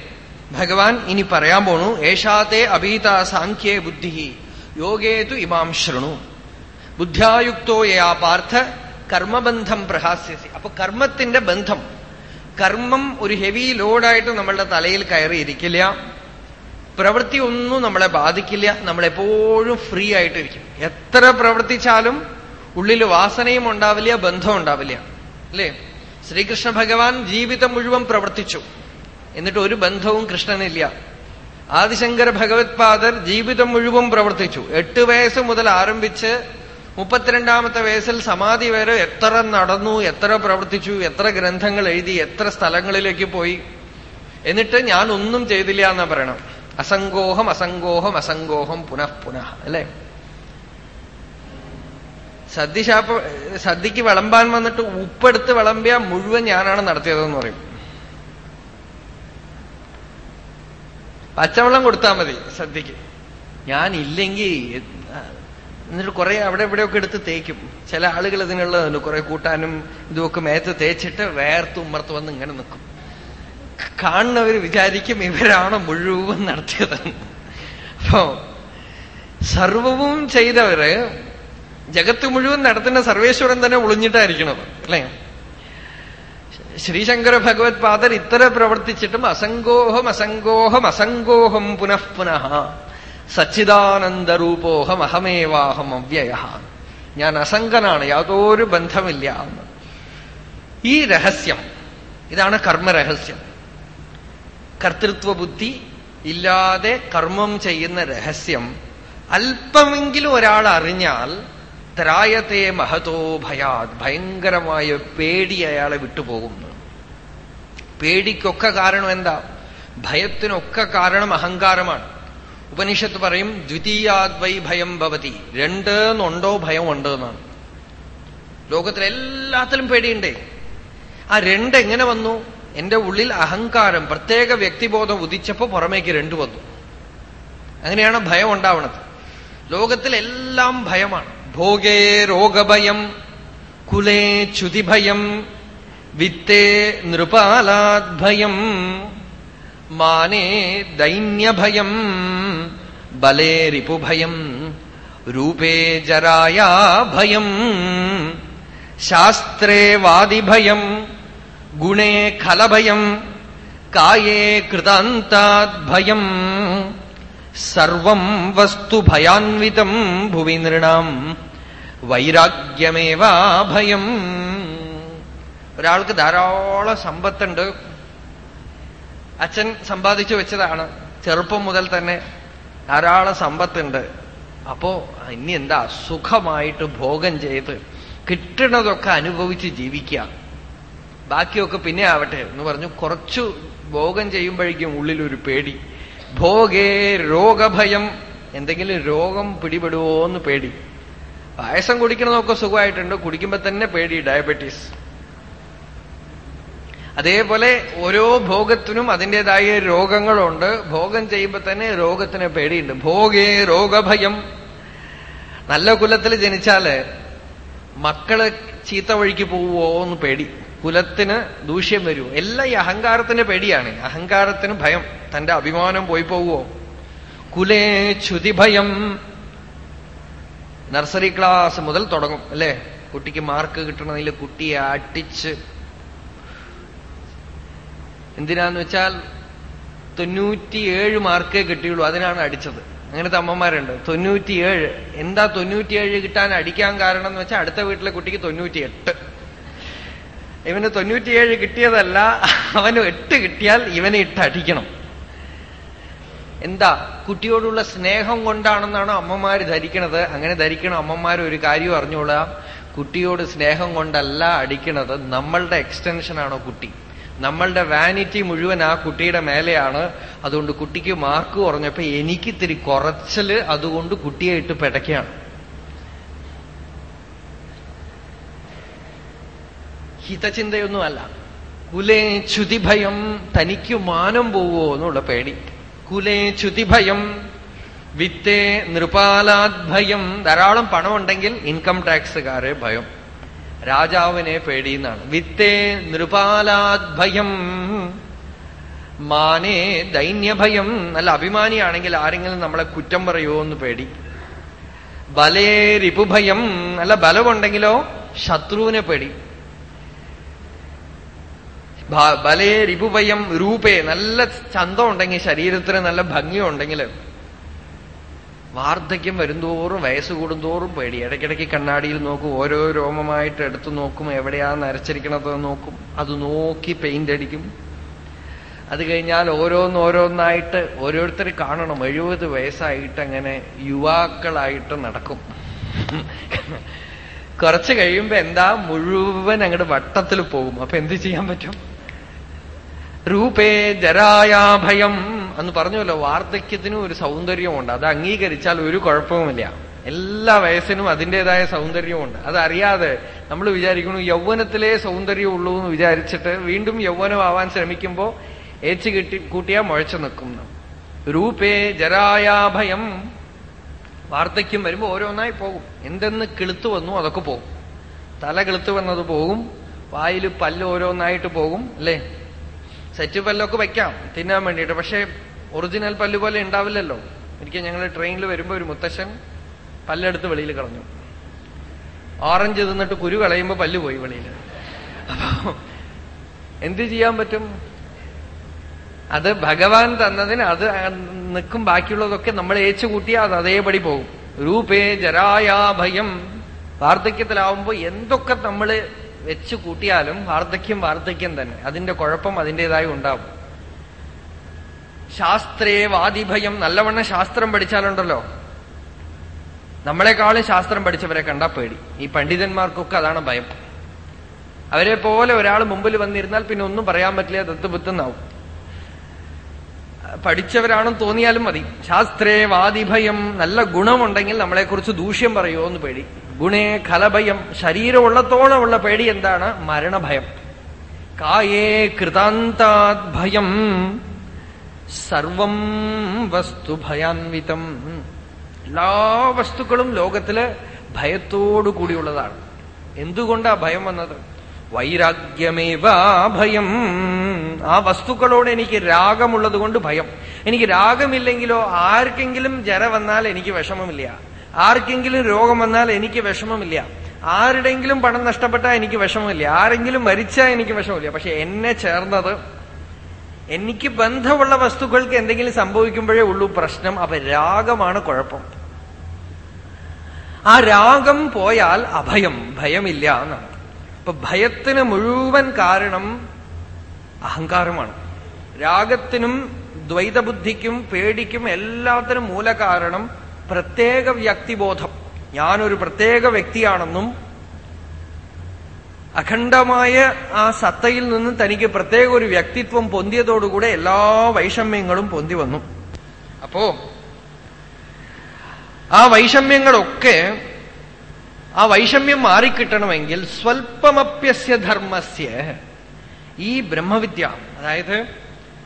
ഭഗവാൻ ഇനി പറയാൻ പോണു ഏഷാത്തെ അഭീത സാഖ്യേ ബുദ്ധി യോഗേതു ഇമാം ശൃണു. ബുദ്ധ്യായുക്തോ യാ പാർത്ഥ കർമ്മബന്ധം പ്രഹാസ്യസി. അപ്പൊ കർമ്മത്തിന്റെ ബന്ധം കർമ്മം ഒരു ഹെവി ലോഡായിട്ട് നമ്മളുടെ തലയിൽ കയറിയിരിക്കില്ല. പ്രവൃത്തി ഒന്നും നമ്മളെ ബാധിക്കില്ല. നമ്മളെപ്പോഴും ഫ്രീ ആയിട്ടിരിക്കും. എത്ര പ്രവർത്തിച്ചാലും ഉള്ളിൽ വാസനയും ഉണ്ടാവില്ല ബന്ധം ഉണ്ടാവില്ല. അല്ലേ? ശ്രീകൃഷ്ണ ഭഗവാൻ ജീവിതം മുഴുവൻ പ്രവർത്തിച്ചു. എന്നിട്ട് ഒരു ബന്ധവും കൃഷ്ണനില്ല. ആദിശങ്കര ഭഗവത്പാദർ ജീവിതം മുഴുവൻ പ്രവർത്തിച്ചു. എട്ട് വയസ്സ് മുതൽ ആരംഭിച്ച് മുപ്പത്തിരണ്ടാമത്തെ വയസ്സിൽ സമാധി വരെ എത്ര നടന്നു എത്ര പ്രവർത്തിച്ചു എത്ര ഗ്രന്ഥങ്ങൾ എഴുതി എത്ര സ്ഥലങ്ങളിലേക്ക് പോയി. എന്നിട്ട് ഞാൻ ഒന്നും ചെയ്തില്ല എന്നാ പറയണം. അസങ്കോഹം അസംഗോഹം അസംഗോഹം പുനഃ പുനഃ അല്ലേ? സദ്യശാപ്പ സദ്യക്ക് വിളമ്പാൻ വന്നിട്ട് ഉപ്പെടുത്ത് വിളമ്പിയ മുഴുവൻ ഞാനാണ് നടത്തിയതെന്ന് പറയും. പച്ചവെള്ളം കൊടുത്താൽ മതി സദ്യക്ക് ഞാനില്ലെങ്കിൽ എന്നിട്ട് കുറെ അവിടെ ഇവിടെയൊക്കെ എടുത്ത് തേക്കും. ചില ആളുകൾ ഇതിനുള്ളതുണ്ട് കുറെ കൂട്ടാനും ഇതുമൊക്കെ മേത്ത് തേച്ചിട്ട് വേർത്ത് ഉമ്മർത്ത് വന്ന് ഇങ്ങനെ നിൽക്കും കാണുന്നവർ വിചാരിക്കും ഇവരാണ് മുഴുവൻ നടത്തിയത്. അപ്പോ സർവവും ചെയ്തവര് ജഗത്ത് മുഴുവൻ നടത്തുന്ന സർവേശ്വരൻ തന്നെ ഒളിഞ്ഞിട്ടായിരിക്കണത് അല്ലേ? ശ്രീശങ്കര ഭഗവത് പാദർ ഇത്ര പ്രവർത്തിച്ചിട്ടും അസങ്കോഹം അസങ്കോഹം അസങ്കോഹം പുനഃ പുനഃ സച്ചിദാനന്ദരൂപോഹം അഹമേവാഹം അവ്യയ. ഞാൻ അസംഗനാണ് യാതൊരു ബന്ധമില്ല എന്ന്. ഈ രഹസ്യം ഇതാണ് കർമ്മരഹസ്യം. കർത്തൃത്വ ബുദ്ധി ഇല്ലാതെ കർമ്മം ചെയ്യുന്ന രഹസ്യം അല്പമെങ്കിലും ഒരാൾ അറിഞ്ഞാൽ ത്രായത്തെ മഹതോ ഭയാത് ഭയങ്കരമായ പേടി അയാളെ വിട്ടുപോകുന്നു. പേടിക്കൊക്കെ കാരണം എന്താ? ഭയത്തിനൊക്കെ കാരണം അഹങ്കാരമാണ്. ഉപനിഷത്ത് പറയും ദ്വിതീയാദ്വൈ ഭയം ഭവതി. രണ്ടെന്നുണ്ടോ ഭയം ഉണ്ടോ എന്നാണ്. ലോകത്തിൽ പേടിയുണ്ടേ. ആ രണ്ട് എങ്ങനെ വന്നു? എന്റെ ഉള്ളിൽ അഹങ്കാരം പ്രത്യേക വ്യക്തിബോധം ഉദിച്ചപ്പോ പുറമേക്ക് രണ്ടു വന്നു. അങ്ങനെയാണ് ഭയം ഉണ്ടാവണത്. ലോകത്തിലെല്ലാം ഭയമാണ്. ഭോഗേ രോഗഭയം കുലേ ചുതിഭയം വിത്തേ നൃപാലാദ്ഭയം മാനേ ദൈന്യഭയം ബലേ റിപുഭയം രൂപേ ജരായാഭയം ശാസ്ത്രേ വാദിഭയം ഗുണേ ഖലഭയം കായേ കൃതാന്താദ്ഭയം സർവം വസ്തു ഭയാൻവിതം ഭുവി വൈരാഗ്യമേവാ ഭയം. ഒരാൾക്ക് ധാരാളം സമ്പത്തുണ്ട്. അച്ഛൻ സമ്പാദിച്ചു വെച്ചതാണ്. ചെറുപ്പം മുതൽ തന്നെ ധാരാളം സമ്പത്തുണ്ട്. അപ്പോ ഇനി എന്താ സുഖമായിട്ട് ഭോഗം ചെയ്ത് കിട്ടണതൊക്കെ അനുഭവിച്ച് ജീവിക്കുക. ബാക്കിയൊക്കെ പിന്നെ ആവട്ടെ എന്ന് പറഞ്ഞു കുറച്ചു ഭോഗം ചെയ്യുമ്പോഴേക്കും ഉള്ളിലൊരു പേടി. ഭോഗേ രോഗഭയം. എന്തെങ്കിലും രോഗം പിടിപെടുവോ എന്ന് പേടി. പായസം കുടിക്കണതൊക്കെ സുഖമായിട്ടുണ്ട്. കുടിക്കുമ്പോ തന്നെ പേടി ഡയബറ്റീസ് അതേപോലെ ഓരോ ഭോഗത്തിനും അതിന്റെതായ രോഗങ്ങളുണ്ട്. ഭോഗം ചെയ്യുമ്പോൾ തന്നെ രോഗത്തിന് പേടിയുണ്ട്. ഭോഗേ രോഗഭയം. നല്ല കുലത്തിൽ ജനിച്ചാൽ മക്കൾ ചീത്ത വഴിക്ക് പോവുമോ എന്ന് പേടി. കുലത്തിന് ദൂഷ്യം വരുമോ എല്ലാം ഈ അഹങ്കാരത്തിന് പേടിയാണ്. അഹങ്കാരത്തിന് ഭയം. തന്റെ അഭിമാനം പോയി പോവുമോ കുലേ ഭയം. നഴ്സറി ക്ലാസ് മുതൽ തുടങ്ങും അല്ലേ? കുട്ടിക്ക് മാർക്ക് കിട്ടണതിൽ കുട്ടിയെ അടിച്ച്. എന്തിനാന്ന് വെച്ചാൽ തൊണ്ണൂറ്റിയേഴ് മാർക്കേ കിട്ടിയുള്ളൂ അതിനാണ് അടിച്ചത്. അങ്ങനത്തെ അമ്മമാരുണ്ട്. തൊണ്ണൂറ്റിയേഴ്. എന്താ തൊണ്ണൂറ്റിയേഴ് കിട്ടാൻ അടിക്കാൻ കാരണം എന്ന് വെച്ചാൽ അടുത്ത വീട്ടിലെ കുട്ടിക്ക് തൊണ്ണൂറ്റിയെട്ട്. ഇവന് തൊണ്ണൂറ്റിയേഴ് കിട്ടിയതല്ല അവന് എട്ട് കിട്ടിയാൽ ഇവനെ ഇട്ട് അടിക്കണം. എന്താ കുട്ടിയോടുള്ള സ്നേഹം കൊണ്ടാണെന്നാണ് അമ്മമാർ ധരിക്കണത്? അങ്ങനെ ധരിക്കണം അമ്മമാർ ഒരു കാര്യം അറിഞ്ഞോളാം കുട്ടിയോട് സ്നേഹം കൊണ്ടല്ല അടിക്കണത് നമ്മളുടെ എക്സ്റ്റൻഷനാണോ കുട്ടി. നമ്മളുടെ വാനിറ്റി മുഴുവൻ ആ കുട്ടിയുടെ മേലെയാണ്. അതുകൊണ്ട് കുട്ടിക്ക് മാർക്ക് കുറഞ്ഞപ്പോ എനിക്കിത്തിരി കുറച്ചൽ അതുകൊണ്ട് കുട്ടിയെ ഇട്ട് പിടയ്ക്കാണ് ഹിതചിന്തയൊന്നുമല്ല. കുലേ ചുതിഭയം തനിക്കു മാനം പോവോ എന്നുള്ള പേടി. കുലേ ചുതിഭയം വിത്തേ നൃപാലാദ്ഭയം. ധാരാളം പണമുണ്ടെങ്കിൽ ഇൻകം ടാക്സുകാരെ ഭയം. രാജാവിനെ പേടിയെന്നാണ്. വിത്തേ നൃപാലാദ്ഭയം മാനേ ദൈന്യഭയം. നല്ല അഭിമാനിയാണെങ്കിൽ ആരെങ്കിലും നമ്മളെ കുറ്റം പറയുമോ എന്ന് പേടി. ബലേ റിപുഭയം നല്ല ബലമുണ്ടെങ്കിലോ ശത്രുവിനെ പേടി. ബലേ രിപുപയം രൂപേ. നല്ല ചന്തം ഉണ്ടെങ്കിൽ ശരീരത്തിന് നല്ല ഭംഗിയുണ്ടെങ്കിൽ വാർദ്ധക്യം വരുന്തോറും വയസ്സ് കൂടുന്തോറും പേടി. ഇടയ്ക്കിടയ്ക്ക് കണ്ണാടിയിൽ നോക്കും. ഓരോ രോമമായിട്ട് എടുത്തു നോക്കും. എവിടെയാ നരച്ചിരിക്കണത് നോക്കും. അത് നോക്കി പെയിന്റ് അടിക്കും. അത് കഴിഞ്ഞാൽ ഓരോന്നോരോന്നായിട്ട് ഓരോരുത്തർ കാണണം. എഴുപത് വയസ്സായിട്ട് അങ്ങനെ യുവാക്കളായിട്ട് നടക്കും. കുറച്ച് കഴിയുമ്പോ എന്താ മുഴുവൻ അങ്ങോട്ട് വട്ടത്തിൽ പോകും. അപ്പൊ എന്ത് ചെയ്യാൻ പറ്റും? രൂപേ ജരായാഭയം എന്ന് പറഞ്ഞല്ലോ വാർദ്ധക്യത്തിനും ഒരു സൗന്ദര്യമുണ്ട് അത് അംഗീകരിച്ചാൽ ഒരു കുഴപ്പവുമില്ല. എല്ലാ വയസ്സിനും അതിന്റെതായ സൗന്ദര്യമുണ്ട് അതറിയാതെ നമ്മൾ വിചാരിക്കുന്നു യൗവനത്തിലേ സൗന്ദര്യമുള്ളൂ എന്ന് വിചാരിച്ചിട്ട് വീണ്ടും യൗവനമാവാൻ ശ്രമിക്കുമ്പോ ഏച്ച് കിട്ടി കൂട്ടിയാ മുഴച്ചു നിൽക്കും രൂപേ ജരായാഭയം. വാർദ്ധക്യം വരുമ്പോ ഓരോന്നായി പോകും. എന്തെന്ന് കിളുത്തു വന്നു അതൊക്കെ പോകും. തല കിളുത്തു വന്നത് പോകും. വായിൽ പല്ല് ഓരോന്നായിട്ട് പോകും അല്ലേ? സെറ്റ് പല്ലൊക്കെ വയ്ക്കാം തിന്നാൻ വേണ്ടിയിട്ട്. പക്ഷേ ഒറിജിനൽ പല്ല് പോലെ ഉണ്ടാവില്ലല്ലോ. എനിക്ക് ഞങ്ങൾ ട്രെയിനിൽ വരുമ്പോ ഒരു മുത്തശ്ശൻ പല്ലെടുത്ത് വെളിയിൽ കളഞ്ഞു. ഓറഞ്ച് തിന്നിട്ട് കുരു കളയുമ്പോ പല്ല് പോയി വെളിയിൽ. അപ്പോ എന്ത് ചെയ്യാൻ പറ്റും? അത് ഭഗവാൻ തന്നതിന് അത് നിൽക്കും ബാക്കിയുള്ളതൊക്കെ നമ്മൾ ഏച്ചു കൂട്ടിയാൽ അത് അതേപടി പോകും. രൂപേ ജരായാഭയം. വാർദ്ധക്യത്തിലാവുമ്പോ എന്തൊക്കെ നമ്മൾ വെച്ചു കൂട്ടിയാലും വാർദ്ധക്യം വാർദ്ധക്യം തന്നെ. അതിന്റെ കുഴപ്പം അതിന്റെതായി ഉണ്ടാവും. ശാസ്ത്രേ വാദിഭയം. നല്ലവണ്ണം ശാസ്ത്രം പഠിച്ചാലുണ്ടല്ലോ. നമ്മളെക്കാളും ശാസ്ത്രം പഠിച്ചവരെ കണ്ടാ പേടി. ഈ പണ്ഡിതന്മാർക്കൊക്കെ അതാണ് ഭയം. അവരെ പോലെ ഒരാൾ മുമ്പിൽ വന്നിരുന്നാൽ പിന്നെ ഒന്നും പറയാൻ പറ്റില്ല ദത്തുബുത്തുന്നാവും പഠിച്ചവരാണെന്ന് തോന്നിയാലും മതി. ശാസ്ത്രേ വാദിഭയം. നല്ല ഗുണമുണ്ടെങ്കിൽ നമ്മളെക്കുറിച്ച് ദൂഷ്യം പറയുമോ എന്ന് പേടി. ഗുണേ ഖലഭയം. ശരീരമുള്ളത്തോളമുള്ള പേടി എന്താണ്? മരണഭയം. കായേ കൃതാന്താത് ഭയം. സർവം വസ്തു ഭയാൻവിതം. എല്ലാ വസ്തുക്കളും ലോകത്തിൽ ഭയത്തോടു കൂടിയുള്ളതാണ്. എന്തുകൊണ്ടാ ഭയം വന്നത്? വൈരാഗ്യമേവ ഭയം. ആ വസ്തുക്കളോട് എനിക്ക് രാഗമുള്ളത് കൊണ്ട് ഭയം. എനിക്ക് രാഗമില്ലെങ്കിലോ ആർക്കെങ്കിലും ജര വന്നാൽ എനിക്ക് വിഷമമില്ല. ആർക്കെങ്കിലും രോഗം വന്നാൽ എനിക്ക് വിഷമമില്ല. ആരുടെങ്കിലും പണം നഷ്ടപ്പെട്ടാൽ എനിക്ക് വിഷമമില്ല. ആരെങ്കിലും മരിച്ചാൽ എനിക്ക് വിഷമമില്ല. പക്ഷെ എന്നെ ചേർന്നത് എനിക്ക് ബന്ധമുള്ള വസ്തുക്കൾക്ക് എന്തെങ്കിലും സംഭവിക്കുമ്പോഴേ ഉള്ളൂ പ്രശ്നം. അപ്പൊ രാഗമാണ് കുഴപ്പം. ആ രാഗം പോയാൽ അഭയം ഭയമില്ല എന്നാണ്. അപ്പൊ ഭയത്തിന് മുഴുവൻ കാരണം അഹങ്കാരമാണ്. രാഗത്തിനും ദ്വൈതബുദ്ധിക്കും പേടിക്കും എല്ലാത്തിനും മൂലകാരണം പ്രത്യേക വ്യക്തിബോധം. ഞാനൊരു പ്രത്യേക വ്യക്തിയാണെന്നും അഖണ്ഡമായ ആ സത്തയിൽ നിന്ന് തനിക്ക് പ്രത്യേക ഒരു വ്യക്തിത്വം പൊന്തിയതോടുകൂടെ എല്ലാ വൈഷമ്യങ്ങളും പൊന്തി വന്നു. അപ്പോ ആ വൈഷമ്യങ്ങളൊക്കെ ആ വൈഷമ്യം മാറിക്കിട്ടണമെങ്കിൽ സ്വൽപ്പമപ്യസ്യ ധർമ്മസ്യ ഈ ബ്രഹ്മവിദ്യ അതായത്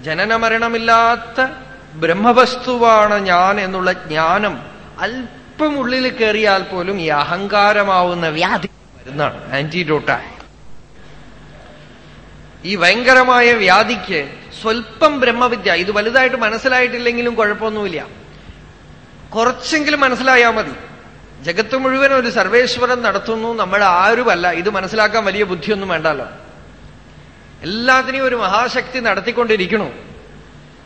ജനനമരണമില്ലാത്ത ബ്രഹ്മവസ്തുവാണ് ഞാൻ എന്നുള്ള ജ്ഞാനം അല്പം ഉള്ളിൽ കയറിയാൽ പോലും ഈ അഹങ്കാരമാവുന്ന വ്യാധി വരുന്നതാണ് ആന്റിഡോട്ടായി ഈ ഭയങ്കരമായ വ്യാധിക്ക് സ്വൽപ്പം ബ്രഹ്മവിദ്യ ഇത് വലുതായിട്ട് മനസ്സിലായിട്ടില്ലെങ്കിലും കുഴപ്പമൊന്നുമില്ല. കുറച്ചെങ്കിലും മനസ്സിലായാൽ മതി. ജഗത്ത് മുഴുവൻ ഒരു സർവേശ്വരൻ നടത്തുന്നു നമ്മൾ ആരുമല്ല. ഇത് മനസ്സിലാക്കാൻ വലിയ ബുദ്ധിയൊന്നും വേണ്ടല്ലോ. എല്ലാത്തിനെയും ഒരു മഹാശക്തി നടത്തിക്കൊണ്ടിരിക്കണു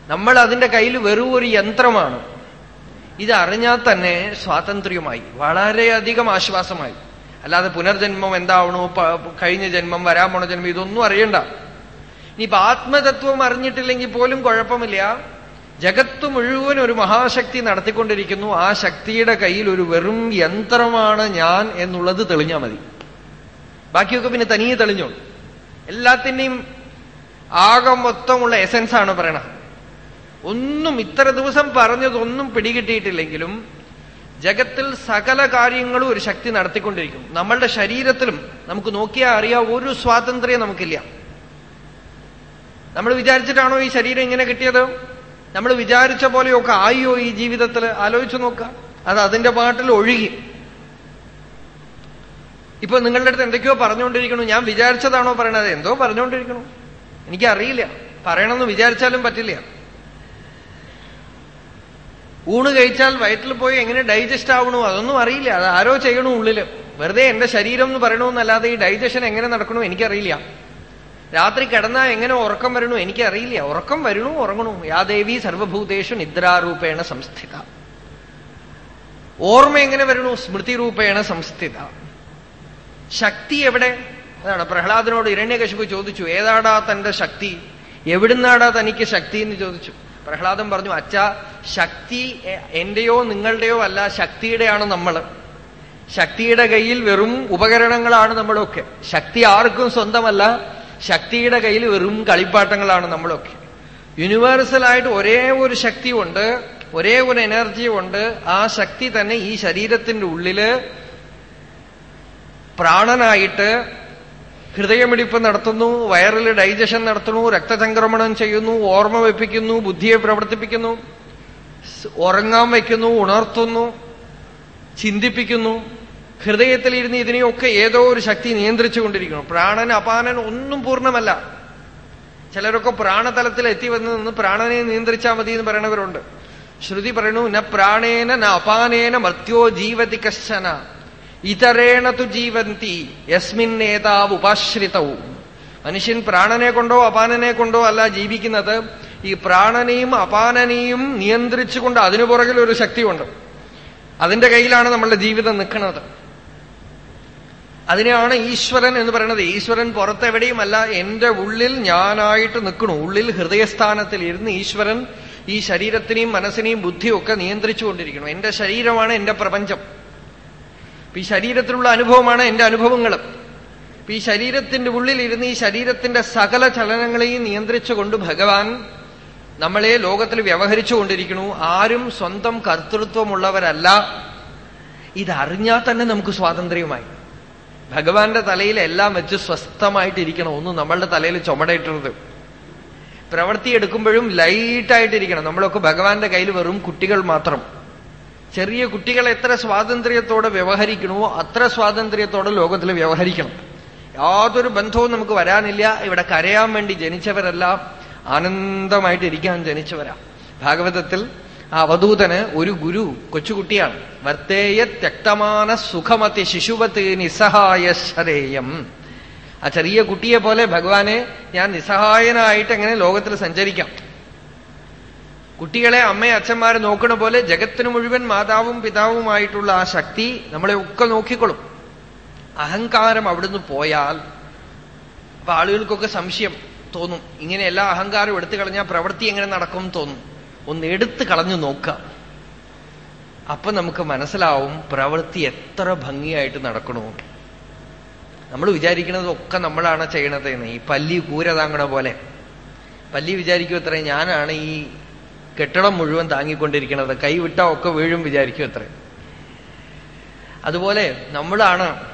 നമ്മൾ അതിന്റെ കയ്യിൽ വെറും ഒരു യന്ത്രമാണ്. ഇത് അറിഞ്ഞാൽ തന്നെ സ്വാതന്ത്ര്യമായി. വളരെയധികം ആശ്വാസമായി. അല്ലാതെ പുനർജന്മം എന്താവണോ? കഴിഞ്ഞ ജന്മം വരാൻ പോണ ജന്മം ഇതൊന്നും അറിയണ്ട. ഇനിയിപ്പൊ ആത്മതത്വം അറിഞ്ഞിട്ടില്ലെങ്കിൽ പോലും കുഴപ്പമില്ല. ജഗത്ത് മുഴുവൻ ഒരു മഹാശക്തി നടത്തിക്കൊണ്ടിരിക്കുന്നു. ആ ശക്തിയുടെ കയ്യിൽ ഒരു വെറും യന്ത്രമാണ് ഞാൻ എന്നുള്ളത് തെളിഞ്ഞാൽ മതി. ബാക്കിയൊക്കെ പിന്നെ തനിയെ തെളിഞ്ഞോളൂ. എല്ലാത്തിന്റെയും ആകെ മൊത്തമുള്ള എസൻസ് ആണ് പറയണത്. ഒന്നും ഇത്ര ദിവസം പറഞ്ഞതൊന്നും പിടികിട്ടിയിട്ടില്ലെങ്കിലും ജഗത്തിൽ സകല കാര്യങ്ങളും ഒരു ശക്തി നടത്തിക്കൊണ്ടിരിക്കും. നമ്മളുടെ ശരീരത്തിലും നമുക്ക് നോക്കിയാൽ അറിയാം ഒരു സ്വാതന്ത്ര്യം നമുക്കില്ല. നമ്മൾ വിചാരിച്ചിട്ടാണോ ഈ ശരീരം ഇങ്ങനെ കിട്ടിയത്? നമ്മൾ വിചാരിച്ച പോലെയൊക്കെ ആയോ ഈ ജീവിതത്തിൽ? ആലോചിച്ചു നോക്കുക അത് അതിന്റെ പാട്ടിൽ ഒഴുകി. ഇപ്പൊ നിങ്ങളുടെ അടുത്ത് എന്തൊക്കെയോ പറഞ്ഞുകൊണ്ടിരിക്കണു ഞാൻ വിചാരിച്ചതാണോ പറയണത്? എന്തോ പറഞ്ഞുകൊണ്ടിരിക്കണു എനിക്കറിയില്ല. പറയണമെന്ന് വിചാരിച്ചാലും പറ്റില്ല. ഊണ് കഴിച്ചാൽ വയറ്റിൽ പോയി എങ്ങനെ ഡൈജസ്റ്റ് ആവണോ? അതൊന്നും അറിയില്ല. അത് ആരോ ചെയ്യണു ഉള്ളിൽ. വെറുതെ എന്റെ ശരീരം എന്ന് പറയണമെന്നല്ലാതെ ഈ ഡൈജഷൻ എങ്ങനെ നടക്കണോ എനിക്കറിയില്ല. രാത്രി കിടന്നാൽ എങ്ങനെ ഉറക്കം വരണു എനിക്കറിയില്ല. ഉറക്കം വരണു ഉറങ്ങണു. യാദേവി സർവഭൂതേഷു നിദ്രാരൂപേണ സംസ്ഥിത. ഓർമ്മ എങ്ങനെ വരണു? സ്മൃതി രൂപേണ സംസ്ഥിത. ശക്തി എവിടെ? അതാണ് പ്രഹ്ലാദനോട് ഇരണ്യകശിപ്പ് ചോദിച്ചു ഏതാടാ തന്റെ ശക്തി? എവിടുന്നാടാ തനിക്ക് ശക്തി എന്ന് ചോദിച്ചു. പ്രഹ്ലാദൻ പറഞ്ഞു അച്ഛ ശക്തി എന്റെയോ നിങ്ങളുടെയോ അല്ല ശക്തിയുടെയാണ് നമ്മൾ. ശക്തിയുടെ കയ്യിൽ വെറും ഉപകരണങ്ങളാണ് നമ്മളൊക്കെ. ശക്തി ആർക്കും സ്വന്തമല്ല ശക്തിയുടെ കയ്യിൽ വെറും കളിപ്പാട്ടങ്ങളാണ് നമ്മളൊക്കെ. യൂണിവേഴ്സലായിട്ട് ഒരേ ഒരു ശക്തി ഉണ്ട് ഒരേ ഒരു എനർജി ഉണ്ട്. ആ ശക്തി തന്നെ ഈ ശരീരത്തിന്റെ ഉള്ളിൽ പ്രാണനായിട്ട് ഹൃദയമിടിപ്പ് നടത്തുന്നു വയറിൽ ഡൈജഷൻ നടത്തുന്നു രക്തചംക്രമണം ചെയ്യുന്നു ഓർമ്മ വെപ്പിക്കുന്നു ബുദ്ധിയെ പ്രവർത്തിപ്പിക്കുന്നു ഉറങ്ങാൻ വയ്ക്കുന്നു ഉണർത്തുന്നു ചിന്തിപ്പിക്കുന്നു. ഹൃദയത്തിലിരുന്ന് ഇതിനെയൊക്കെ ഏതോ ഒരു ശക്തി നിയന്ത്രിച്ചുകൊണ്ടിരിക്കുന്നു പ്രാണൻ അപാനൻ ഒന്നും പൂർണമല്ല. ചിലരൊക്കെ പ്രാണതലത്തിൽ എത്തി വന്ന് നിന്ന് പ്രാണനെ നിയന്ത്രിച്ചാൽ മതി എന്ന് പറയണവരുണ്ട്. ശ്രുതി പറയണു ന പ്രാണേന ന അപാനേന മർത്യോ ജീവതി കശ്ചന. ഇതരേണ തു ജീവന്തി യസ്മിന്നേതാവ് ഉപാശ്രിതവും മനുഷ്യൻ പ്രാണനെ കൊണ്ടോ അപാനനെ കൊണ്ടോ അല്ല ജീവിക്കുന്നത്. ഈ പ്രാണനെയും അപാനനെയും നിയന്ത്രിച്ചുകൊണ്ട് അതിനു പുറകിൽ ഒരു ശക്തിയുണ്ട്. അതിന്റെ കയ്യിലാണ് നമ്മളുടെ ജീവിതം നിൽക്കുന്നത്. അതിനെയാണ് ഈശ്വരൻ എന്ന് പറയുന്നത്. ഈശ്വരൻ പുറത്തെവിടെയുമല്ല എന്റെ ഉള്ളിൽ ഞാനായിട്ട് നിൽക്കണു ഉള്ളിൽ ഹൃദയസ്ഥാനത്തിൽ ഇരുന്ന് ഈശ്വരൻ ഈ ശരീരത്തിനെയും മനസ്സിനെയും ബുദ്ധിയും ഒക്കെ നിയന്ത്രിച്ചുകൊണ്ടിരിക്കണം എന്റെ ശരീരമാണ് എന്റെ പ്രപഞ്ചം. ഈ ശരീരത്തിലുള്ള അനുഭവമാണ് എന്റെ അനുഭവങ്ങളും. ഈ ശരീരത്തിന്റെ ഉള്ളിൽ ഇരുന്ന് ഈ ശരീരത്തിന്റെ സകല ചലനങ്ങളെയും നിയന്ത്രിച്ചുകൊണ്ട് ഭഗവാൻ നമ്മളെ ലോകത്തിൽ വ്യവഹരിച്ചുകൊണ്ടിരിക്കണു ആരും സ്വന്തം കർത്തൃത്വമുള്ളവരല്ല. ഇതറിഞ്ഞാൽ തന്നെ നമുക്ക് സ്വാതന്ത്ര്യമായി. ഭഗവാന്റെ തലയിൽ എല്ലാം വെച്ച് സ്വസ്ഥമായിട്ടിരിക്കണം. ഒന്നും നമ്മളുടെ തലയിൽ ചുമടയിട്ടത് പ്രവൃത്തി എടുക്കുമ്പോഴും ലൈറ്റായിട്ടിരിക്കണം നമ്മളൊക്കെ ഭഗവാന്റെ കയ്യിൽ വെറും കുട്ടികൾ മാത്രം. ചെറിയ കുട്ടികൾ എത്ര സ്വാതന്ത്ര്യത്തോടെ വ്യവഹരിക്കണമോ അത്ര സ്വാതന്ത്ര്യത്തോടെ ലോകത്തിൽ വ്യവഹരിക്കണം. യാതൊരു ബന്ധവും നമുക്ക് വരാനില്ല. ഇവിടെ കരയാൻ വേണ്ടി ജനിച്ചവരല്ല. ആനന്ദമായിട്ടിരിക്കാൻ ജനിച്ചവരാ. ഭാഗവതത്തിൽ ആ അവധൂതന് ഒരു ഗുരു കൊച്ചുകുട്ടിയാണ്. വർത്തേയ ത്യക്തമാന സുഖമതി ശിശുവത്ത് നിസ്സഹായ ശരേയം. ആ ചെറിയ കുട്ടിയെ പോലെ ഭഗവാനെ ഞാൻ നിസ്സഹായനായിട്ട് എങ്ങനെ ലോകത്തിൽ സഞ്ചരിക്കാം? കുട്ടികളെ അമ്മയും അച്ഛന്മാരെ നോക്കണ പോലെ ജഗത്തിന് മുഴുവൻ മാതാവും പിതാവുമായിട്ടുള്ള ആ ശക്തി നമ്മളെ ഒക്കെ നോക്കിക്കൊള്ളും. അഹങ്കാരം അവിടുന്ന് പോയാൽ അപ്പൊ ആളുകൾക്കൊക്കെ സംശയം തോന്നും. ഇങ്ങനെ എല്ലാ അഹങ്കാരവും എടുത്തു കളഞ്ഞാൽ പ്രവൃത്തി എങ്ങനെ നടക്കും തോന്നും. ഒന്ന് എടുത്തു കളഞ്ഞു നോക്കാം അപ്പൊ നമുക്ക് മനസ്സിലാവും പ്രവൃത്തി എത്ര ഭംഗിയായിട്ട് നടക്കണമെന്ന് നമ്മൾ വിചാരിക്കുന്നത് ഒക്കെ നമ്മളാണ് ചെയ്യണത് എന്ന്. ഈ പല്ലി കൂര താങ്ങണ പോലെ. പല്ലി വിചാരിക്കും അത്ര ഞാനാണ് ഈ കെട്ടിടം മുഴുവൻ താങ്ങിക്കൊണ്ടിരിക്കുന്നത് കൈവിട്ടാ ഒക്കെ വീഴും വിചാരിക്കും അത്ര. അതുപോലെ നമ്മളാണ്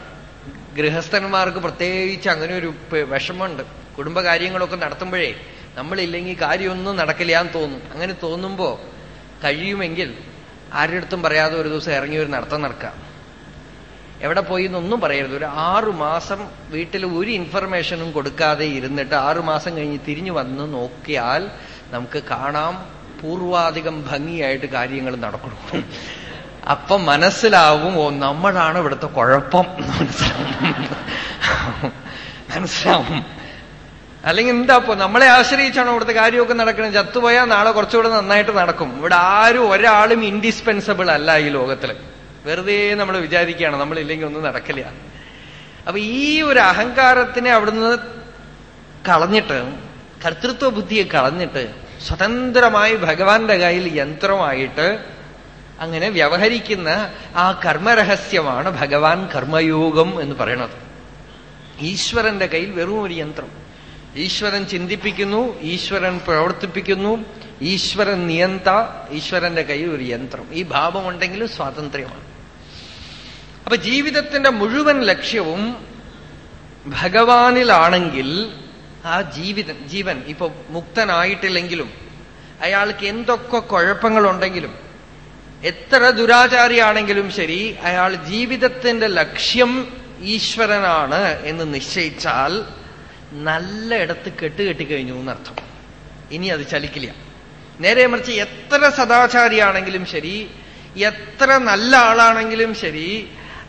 ഗൃഹസ്ഥന്മാർക്ക് പ്രത്യേകിച്ച് അങ്ങനെ ഒരു വിഷമമുണ്ട്. കുടുംബകാര്യങ്ങളൊക്കെ നടത്തുമ്പോഴേ നമ്മളില്ലെങ്കിൽ കാര്യമൊന്നും നടക്കില്ല എന്ന് തോന്നും. അങ്ങനെ തോന്നുമ്പോ കഴിയുമെങ്കിൽ ആരുടെ അടുത്തും പറയാതെ ഒരു ദിവസം ഇറങ്ങി ഒരു നടത്തം നടക്കാം എവിടെ പോയി എന്നൊന്നും പറയരുത്. ഒരു ആറു മാസം വീട്ടിൽ ഒരു ഇൻഫർമേഷനും കൊടുക്കാതെ ഇരുന്നിട്ട് ആറു മാസം കഴിഞ്ഞ് തിരിഞ്ഞു വന്ന് നോക്കിയാൽ നമുക്ക് കാണാം പൂർവാധികം ഭംഗിയായിട്ട് കാര്യങ്ങൾ നടക്കണം. അപ്പം മനസ്സിലാവും ഓ നമ്മളാണ് ഇവിടുത്തെ കുഴപ്പം. മനസ്സിലാവും. അല്ലെങ്കിൽ എന്താ ഇപ്പൊ നമ്മളെ ആശ്രയിച്ചാണോ ഇവിടുത്തെ കാര്യമൊക്കെ നടക്കുന്നത് ചത്തുപോയാൽ നാളെ കുറച്ചുകൂടെ നന്നായിട്ട് നടക്കും. ഇവിടെ ആരും ഒരാളും ഇൻഡിസ്പെൻസബിൾ അല്ല ഈ ലോകത്തിൽ വെറുതെ നമ്മൾ വിചാരിക്കുകയാണ് നമ്മളില്ലെങ്കിൽ ഒന്നും നടക്കില്ല. അപ്പൊ ഈ ഒരു അഹങ്കാരത്തിനെ അവിടുന്ന് കളഞ്ഞിട്ട് കർത്തൃത്വ ബുദ്ധിയെ കളഞ്ഞിട്ട് സ്വതന്ത്രമായി ഭഗവാന്റെ കയ്യിൽ യന്ത്രമായിട്ട് അങ്ങനെ വ്യവഹരിക്കുന്ന ആ കർമ്മരഹസ്യമാണ് ഭഗവാൻ കർമ്മയോഗം എന്ന് പറയണത്. ഈശ്വരന്റെ കയ്യിൽ വെറും ഒരു യന്ത്രം. ഈശ്വരൻ ചിന്തിപ്പിക്കുന്നു ഈശ്വരൻ പ്രവർത്തിപ്പിക്കുന്നു ഈശ്വരൻ നിയന്ത ഈശ്വരന്റെ കയ്യിൽ ഒരു യന്ത്രം. ഈ ഭാവമുണ്ടെങ്കിൽ സ്വാതന്ത്ര്യമാണ്. അപ്പൊ ജീവിതത്തിന്റെ മുഴുവൻ ലക്ഷ്യവും ഭഗവാനിലാണെങ്കിൽ ആ ജീവിതം ജീവൻ ഇപ്പൊ മുക്തനായിട്ടില്ലെങ്കിലും അയാൾക്ക് എന്തൊക്കെ കുഴപ്പങ്ങളുണ്ടെങ്കിലും എത്ര ദുരാചാരിയാണെങ്കിലും ശരി അയാൾ ജീവിതത്തിന്റെ ലക്ഷ്യം ഈശ്വരനാണ് എന്ന് നിശ്ചയിച്ചാൽ നല്ല ഇടത്ത് കെട്ടുകെട്ടിക്കഴിഞ്ഞു എന്നർത്ഥം. ഇനി അത് ചലിക്കില്ല. നേരെ മറിച്ച് എത്ര സദാചാരിയാണെങ്കിലും ശരി എത്ര നല്ല ആളാണെങ്കിലും ശരി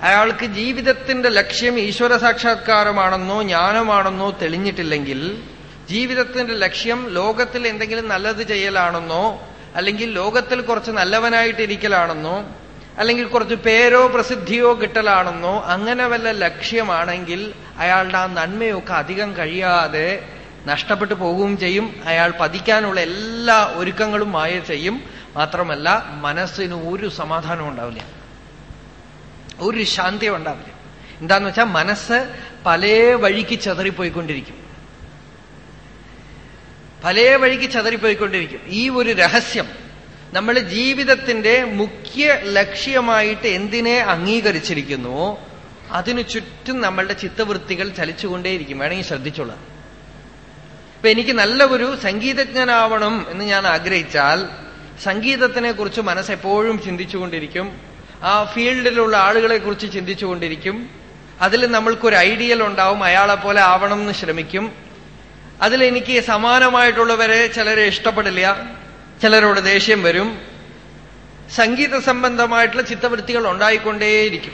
അയാൾക്ക് ജീവിതത്തിന്റെ ലക്ഷ്യം ഈശ്വര സാക്ഷാത്കാരമാണെന്നോ ജ്ഞാനമാണെന്നോ തെളിഞ്ഞിട്ടില്ലെങ്കിൽ ജീവിതത്തിന്റെ ലക്ഷ്യം ലോകത്തിൽ എന്തെങ്കിലും നല്ലത് ചെയ്യലാണെന്നോ അല്ലെങ്കിൽ ലോകത്തിൽ കുറച്ച് നല്ലവനായിട്ടിരിക്കലാണെന്നോ അല്ലെങ്കിൽ കുറച്ച് പേരോ പ്രസിദ്ധിയോ കിട്ടലാണെന്നോ അങ്ങനെ വല്ല ലക്ഷ്യമാണെങ്കിൽ അയാളുടെ ആ നന്മയൊക്കെ അധികം കഴിയാതെ നഷ്ടപ്പെട്ടു പോവുകയും ചെയ്യും. അയാൾ പതിക്കാനുള്ള എല്ലാ ഒരുക്കങ്ങളും മായ ചെയ്യും. മാത്രമല്ല മനസ്സിന് ഒരു സമാധാനവും ഉണ്ടാവില്ല. ഒരു ശാന്തി ഉണ്ടാവില്ല. എന്താന്ന് വെച്ചാൽ മനസ്സ് പല വഴിക്ക് ചെതറിപ്പോയിക്കൊണ്ടിരിക്കും. പല വഴിക്ക് ചെതറിപ്പോയിക്കൊണ്ടിരിക്കും. ഈ ഒരു രഹസ്യം നമ്മൾ ജീവിതത്തിന്റെ മുഖ്യ ലക്ഷ്യമായിട്ട് എന്തിനെ അംഗീകരിച്ചിരിക്കുന്നുവോ അതിനു ചുറ്റും നമ്മളുടെ ചിത്തവൃത്തികൾ ചലിച്ചുകൊണ്ടേയിരിക്കും. വേണമെങ്കിൽ ശ്രദ്ധിച്ചോളാം. ഇപ്പൊ എനിക്ക് നല്ല ഒരു സംഗീതജ്ഞനാവണം എന്ന് ഞാൻ ആഗ്രഹിച്ചാൽ സംഗീതത്തിനെ കുറിച്ച് മനസ്സെപ്പോഴും ചിന്തിച്ചുകൊണ്ടിരിക്കും. ആ ഫീൽഡിലുള്ള ആളുകളെ കുറിച്ച് ചിന്തിച്ചുകൊണ്ടിരിക്കും. അതിൽ നമ്മൾക്കൊരു ഐഡിയൽ ഉണ്ടാവും അയാളെ പോലെ ആവണം എന്ന് ശ്രമിക്കും. അതിൽ എനിക്ക് സമാനമായിട്ടുള്ളവരെ ചിലരെ ഇഷ്ടപ്പെടില്ല ചിലരോട് ദേഷ്യം വരും. സംഗീത സംബന്ധമായിട്ടുള്ള ചിത്തവൃത്തികൾ ഉണ്ടായിക്കൊണ്ടേയിരിക്കും.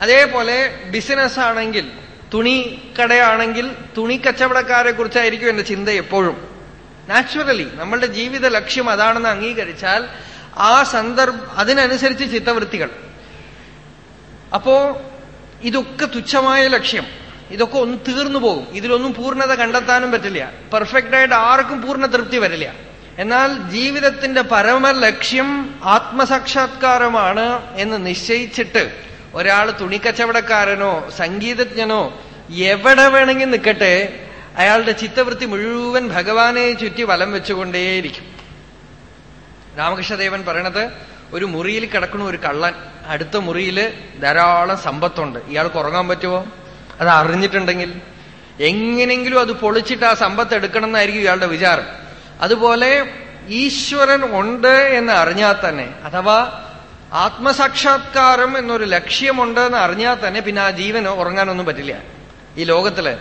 അതേപോലെ ബിസിനസ് ആണെങ്കിൽ തുണി കടയാണെങ്കിൽ തുണി കച്ചവടക്കാരെ കുറിച്ചായിരിക്കും എന്റെ ചിന്ത എപ്പോഴും. നാച്ചുറലി നമ്മളുടെ ജീവിത ലക്ഷ്യം അതാണെന്ന് അംഗീകരിച്ചാൽ ആ സന്ദർഭ അതിനനുസരിച്ച് ചിത്തവൃത്തികൾ. അപ്പോ ഇതൊക്കെ തുച്ഛമായ ലക്ഷ്യം. ഇതൊക്കെ ഒന്ന് തീർന്നു പോകും. ഇതിലൊന്നും പൂർണത കണ്ടെത്താനും പറ്റില്ല. പെർഫെക്റ്റ് ആയിട്ട് ആർക്കും പൂർണ തൃപ്തി വരില്ല. എന്നാൽ ജീവിതത്തിന്റെ പരമ ലക്ഷ്യം ആത്മസാക്ഷാത്കാരമാണ് എന്ന് നിശ്ചയിച്ചിട്ട് ഒരാൾ തുണിക്കച്ചവടക്കാരനോ സംഗീതജ്ഞനോ എവിടെ വേണമെങ്കിൽ നിൽക്കട്ടെ അയാളുടെ ചിത്തവൃത്തി മുഴുവൻ ഭഗവാനെ ചുറ്റി വലം വെച്ചുകൊണ്ടേയിരിക്കും. രാമകൃഷ്ണദേവൻ പറയണത് ഒരു മുറിയിൽ കിടക്കണ ഒരു കള്ളൻ അടുത്ത മുറിയിൽ ധാരാളം സമ്പത്തുണ്ട്. ഇയാൾക്ക് ഉറങ്ങാൻ പറ്റുമോ? അത് അറിഞ്ഞിട്ടുണ്ടെങ്കിൽ. എങ്ങനെങ്കിലും അത് പൊളിച്ചിട്ട് ആ സമ്പത്ത് എടുക്കണം എന്നായിരിക്കും ഇയാളുടെ വിചാരം. അതുപോലെ ഈശ്വരൻ ഉണ്ട് എന്ന് അറിഞ്ഞാൽ തന്നെ അഥവാ ആത്മസാക്ഷാത്കാരം എന്നൊരു ലക്ഷ്യമുണ്ട് എന്ന് അറിഞ്ഞാൽ തന്നെ പിന്നെ ആ ജീവന് ഉറങ്ങാനൊന്നും പറ്റില്ല. ഈ ലോകത്തിൽ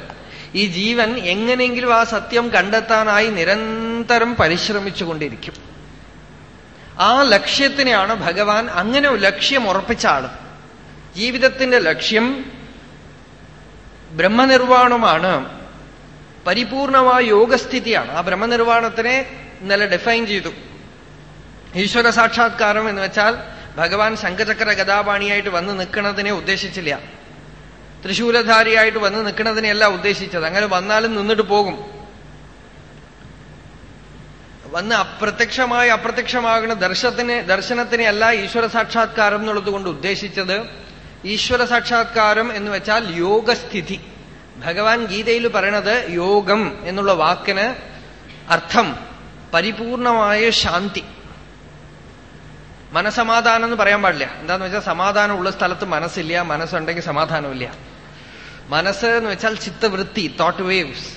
ഈ ജീവൻ എങ്ങനെയെങ്കിലും ആ സത്യം കണ്ടെത്താനായി നിരന്തരം പരിശ്രമിച്ചുകൊണ്ടിരിക്കും. ആ ലക്ഷ്യത്തിനെയാണ് ഭഗവാൻ അങ്ങനെ ലക്ഷ്യം ഉറപ്പിച്ച ആൾ. ജീവിതത്തിന്റെ ലക്ഷ്യം ബ്രഹ്മനിർവാണമാണ്. പരിപൂർണമായ യോഗസ്ഥിതിയാണ്. ആ ബ്രഹ്മനിർവാണത്തിനെ ഇന്നലെ ഡിഫൈൻ ചെയ്തു. ഈശ്വര സാക്ഷാത്കാരം എന്ന് വെച്ചാൽ ഭഗവാൻ ശങ്കചക്ര ഗതാപാണിയായിട്ട് വന്ന് നിൽക്കുന്നതിനെ ഉദ്ദേശിച്ചില്ല. തൃശൂലധാരിയായിട്ട് വന്ന് നിൽക്കുന്നതിനെയല്ല ഉദ്ദേശിച്ചത്. അങ്ങനെ വന്നാലും നിന്നിട്ട് പോകും. വന്ന് അപ്രത്യക്ഷമായി അപ്രത്യക്ഷമാകുന്ന ദർശനത്തിനെ ദർശനത്തിനെയല്ല ഈശ്വര സാക്ഷാത്കാരം എന്നുള്ളത് കൊണ്ട് ഉദ്ദേശിച്ചത് ഈശ്വര സാക്ഷാത്കാരം എന്ന് വെച്ചാൽ യോഗസ്ഥിതി. ഭഗവാൻ ഗീതയിൽ പറയണത് യോഗം എന്നുള്ള വാക്കിന് അർത്ഥം പരിപൂർണമായ ശാന്തി. മനസമാധാനം എന്ന് പറയാൻ പാടില്ല. എന്താന്ന് വെച്ചാൽ സമാധാനമുള്ള സ്ഥലത്ത് മനസ്സില്ല മനസ്സുണ്ടെങ്കിൽ സമാധാനമില്ല. മനസ്സ് എന്ന് വെച്ചാൽ ചിത്തവൃത്തി thought waves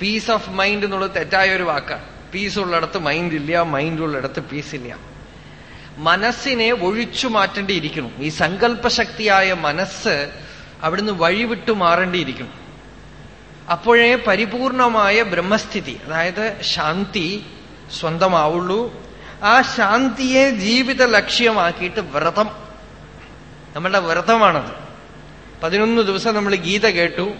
peace of mind എന്നുള്ളത് തെറ്റായ ഒരു വാക്കാണ്. പീസ് ഉള്ളിടത്ത് മൈൻഡ് ഇല്ല മൈൻഡ് ഉള്ളിടത്ത് പീസ് ഇല്ല. മനസ്സിനെ ഒഴിച്ചു മാറ്റേണ്ടിയിരിക്കുന്നു. ഈ സങ്കല്പശക്തിയായ മനസ്സ് അവിടുന്ന് വഴിവിട്ടു മാറേണ്ടിയിരിക്കുന്നു. അപ്പോഴേ പരിപൂർണമായ ബ്രഹ്മസ്ഥിതി അതായത് ശാന്തി സ്വന്തമാവുള്ളൂ. ആ ശാന്തിയെ ജീവിത ലക്ഷ്യമാക്കിയിട്ട് വ്രതം. നമ്മളുടെ വ്രതമാണത്. പതിനൊന്ന് ദിവസം നമ്മൾ ഗീത കേട്ടു.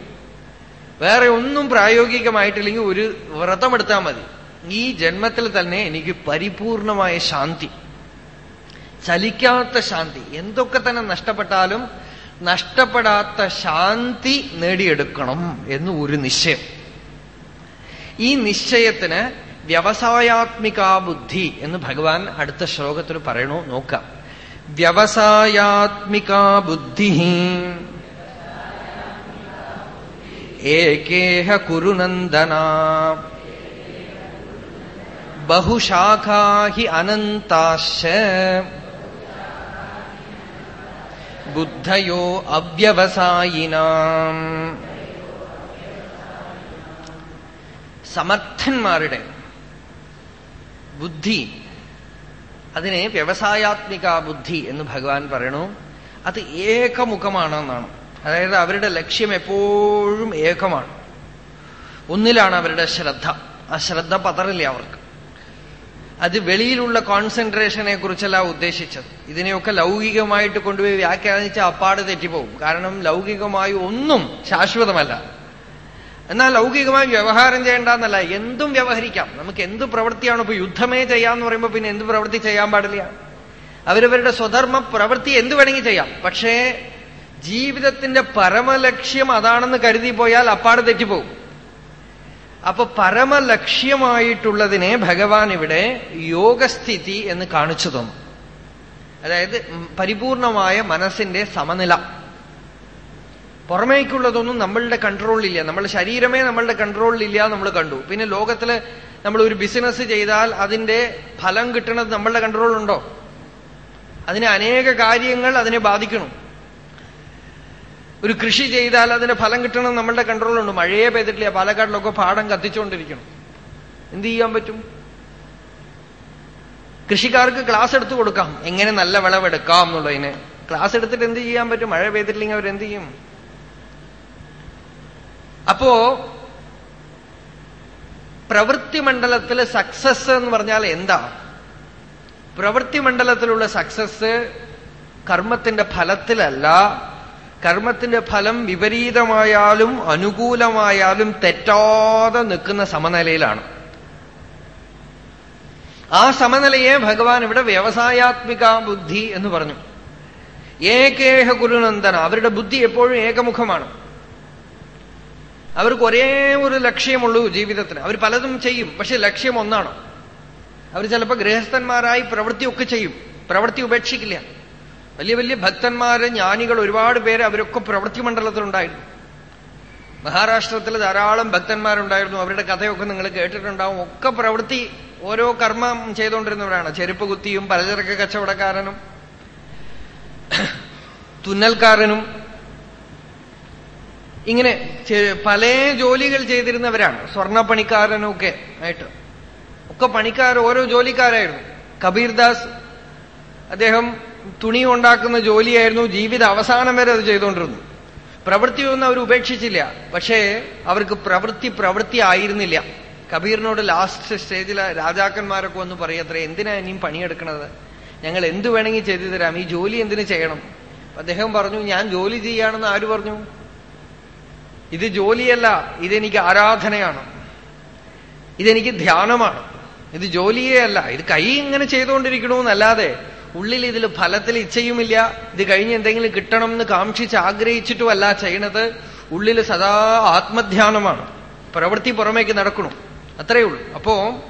വേറെ ഒന്നും പ്രായോഗികമായിട്ടില്ലെങ്കിൽ ഒരു വ്രതമെടുത്താൽ മതി. ഈ ജന്മത്തിൽ തന്നെ എനിക്ക് പരിപൂർണമായ ശാന്തി. ചലിക്കാത്ത ശാന്തി. എന്തൊക്കെ തന്നെ നഷ്ടപ്പെട്ടാലും നഷ്ടപ്പെടാത്ത ശാന്തി നേടിയെടുക്കണം എന്ന് ഒരു നിശ്ചയം. ഈ നിശ്ചയത്തിന് വ്യവസായാത്മികാ ബുദ്ധി എന്ന് ഭഗവാൻ അടുത്ത ശ്ലോകത്തിൽ പറയണു. നോക്കാം. വ്യവസായാത്മികാ ബുദ്ധി ഏകേഹ കുരുനന്ദന. ബഹുശാഖാ ഹി അനന്താശ ബുദ്ധയോ അവ്യവസായിനാം. സമർത്ഥന്മാരുടെ ബുദ്ധി അതിനെ വ്യവസായാത്മിക ബുദ്ധി എന്ന് ഭഗവാൻ പറയണു. അത് ഏകമുഖമാണെന്നാണ്. അതായത് അവരുടെ ലക്ഷ്യം എപ്പോഴും ഏകമാണ്. ഒന്നിലാണ് അവരുടെ ശ്രദ്ധ. ആ ശ്രദ്ധ പതറില്ല അവർക്ക്. അത് വെളിയിലുള്ള കോൺസെൻട്രേഷനെ കുറിച്ചല്ല ഉദ്ദേശിച്ചത്. ഇതിനെയൊക്കെ ലൗകികമായിട്ട് കൊണ്ടുപോയി വ്യാഖ്യാനിച്ച അപ്പാട് തെറ്റിപ്പോവും. കാരണം ലൗകികമായി ഒന്നും ശാശ്വതമല്ല. എന്നാൽ ലൗകികമായി വ്യവഹാരം ചെയ്യേണ്ടെന്നല്ല എന്തും വ്യവഹരിക്കാം. നമുക്ക് എന്ത് പ്രവൃത്തിയാണ് ഇപ്പൊ യുദ്ധമേ ചെയ്യാന്ന് പറയുമ്പോൾ പിന്നെ എന്ത് പ്രവൃത്തി ചെയ്യാൻ പാടില്ല? അവരവരുടെ സ്വധർമ്മ പ്രവൃത്തി എന്ത് വേണമെങ്കിൽ ചെയ്യാം. പക്ഷേ ജീവിതത്തിന്റെ പരമലക്ഷ്യം അതാണെന്ന് കരുതി പോയാൽ അപ്പാട് തെറ്റിപ്പോവും. അപ്പൊ പരമലക്ഷ്യമായിട്ടുള്ളതിനെ ഭഗവാൻ ഇവിടെ യോഗസ്ഥിതി എന്ന് കാണിച്ചു തന്നു. അതായത് പരിപൂർണമായ മനസ്സിന്റെ സമനില. പുറമേക്കുള്ളതൊന്നും നമ്മളുടെ കൺട്രോളിലില്ല. നമ്മളുടെ ശരീരമേ നമ്മളുടെ കൺട്രോളിലില്ല നമ്മൾ കണ്ടു. പിന്നെ ലോകത്തിൽ നമ്മൾ ഒരു ബിസിനസ് ചെയ്താൽ അതിന്റെ ഫലം കിട്ടുന്നത് നമ്മളുടെ കൺട്രോളുണ്ടോ അതിന് അനേക കാര്യങ്ങൾ അതിനെ ബാധിക്കണം ഒരു കൃഷി ചെയ്താൽ അതിന് ഫലം കിട്ടണം നമ്മളുടെ കൺട്രോളുണ്ട് മഴയെ പെയ്തിട്ടില്ല പാലക്കാട്ടിലൊക്കെ പാടം കത്തിച്ചുകൊണ്ടിരിക്കണം. എന്ത് ചെയ്യാൻ പറ്റും? കൃഷിക്കാർക്ക് ക്ലാസ് എടുത്തു കൊടുക്കാം. എങ്ങനെ നല്ല വിളവെടുക്കാം എന്നുള്ളതിന്. ക്ലാസ് എടുത്തിട്ട് എന്ത് ചെയ്യാൻ പറ്റും? മഴ പെയ്തിട്ടില്ലെങ്കിൽ അവരെന്ത് ചെയ്യും? അപ്പോ പ്രവൃത്തി മണ്ഡലത്തിൽ സക്സസ് എന്ന് പറഞ്ഞാൽ എന്താ? പ്രവൃത്തി മണ്ഡലത്തിലുള്ള സക്സസ് കർമ്മത്തിന്റെ ഫലത്തിലല്ല കർമ്മത്തിന്റെ ഫലം വിപരീതമായാലും അനുകൂലമായാലും തെറ്റാതെ നിൽക്കുന്ന സമനിലയിലാണ്. ആ സമനിലയെ ഭഗവാൻ ഇവിടെ വ്യവസായാത്മിക ബുദ്ധി എന്ന് പറഞ്ഞു. ഏകേഹ ഗുരുനന്ദന. അവരുടെ ബുദ്ധി എപ്പോഴും ഏകമുഖമാണ്. അവർക്ക് ഒരേ ഒരു ലക്ഷ്യമുള്ളൂ ജീവിതത്തിന്. അവർ പലതും ചെയ്യും പക്ഷെ ലക്ഷ്യം ഒന്നാണ്. അവർ ചിലപ്പോൾ ഗൃഹസ്ഥന്മാരായി പ്രവൃത്തിയൊക്കെ ചെയ്യും. പ്രവൃത്തി ഉപേക്ഷിക്കില്ല. വലിയ വലിയ ഭക്തന്മാര് ജ്ഞാനികൾ ഒരുപാട് പേര് അവരൊക്കെ പ്രവൃത്തി മണ്ഡലത്തിലുണ്ടായിരുന്നു. മഹാരാഷ്ട്രത്തിൽ ധാരാളം ഭക്തന്മാരുണ്ടായിരുന്നു. അവരുടെ കഥയൊക്കെ നിങ്ങൾ കേട്ടിട്ടുണ്ടാവും. ഒക്കെ പ്രവൃത്തി ഓരോ കർമ്മം ചെയ്തുകൊണ്ടിരുന്നവരാണ്. ചെരുപ്പ് കുത്തിയും പലചരക്ക് കച്ചവടക്കാരനും തുന്നൽക്കാരനും. ഇങ്ങനെ പല ജോലികൾ ചെയ്തിരുന്നവരാണ്. സ്വർണപ്പണിക്കാരനും ഒക്കെ ആയിട്ട്. ഒക്കെ പണിക്കാർ ഓരോ ജോലിക്കാരായിരുന്നു. കബീർദാസ് അദ്ദേഹം തുണി ഉണ്ടാക്കുന്ന ജോലിയായിരുന്നു ജീവിത അവസാനം വരെ അത് ചെയ്തുകൊണ്ടിരുന്നു പ്രവൃത്തിയൊന്നും അവർ ഉപേക്ഷിച്ചില്ല. പക്ഷേ അവർക്ക് പ്രവൃത്തി പ്രവൃത്തി ആയിരുന്നില്ല. കബീറിനോട് ലാസ്റ്റ് സ്റ്റേജിൽ രാജാക്കന്മാരൊക്കെ ഒന്ന് പറയത്രേ എന്തിനാ ഇനിയും പണിയെടുക്കണത്? ഞങ്ങൾ എന്തു വേണമെങ്കിൽ ചെയ്തു തരാം? ഈ ജോലി എന്തിനു ചെയ്യണം? അദ്ദേഹം പറഞ്ഞു ഞാൻ ജോലി ചെയ്യാണെന്ന് ആര് പറഞ്ഞു? ഇത് ജോലിയല്ല ഇതെനിക്ക് ആരാധനയാണ്. ഇതെനിക്ക് ധ്യാനമാണ്. ഇത് ജോലിയേ അല്ല. ഇത് കൈ ഇങ്ങനെ ചെയ്തുകൊണ്ടിരിക്കണമെന്നല്ലാതെ ഉള്ളിൽ ഇതിൽ ഫലത്തിൽ ഇച്ഛയുമില്ല. ഇത് കഴിഞ്ഞ് എന്തെങ്കിലും കിട്ടണം എന്ന് കാക്ഷിച്ച് ആഗ്രഹിച്ചിട്ടുമല്ല ചെയ്യണത്. ഉള്ളിൽ സദാ ആത്മധ്യാനമാണ്. പ്രവൃത്തി പുറമേക്ക് നടക്കണം. അത്രയേ ഉള്ളൂ. അപ്പോ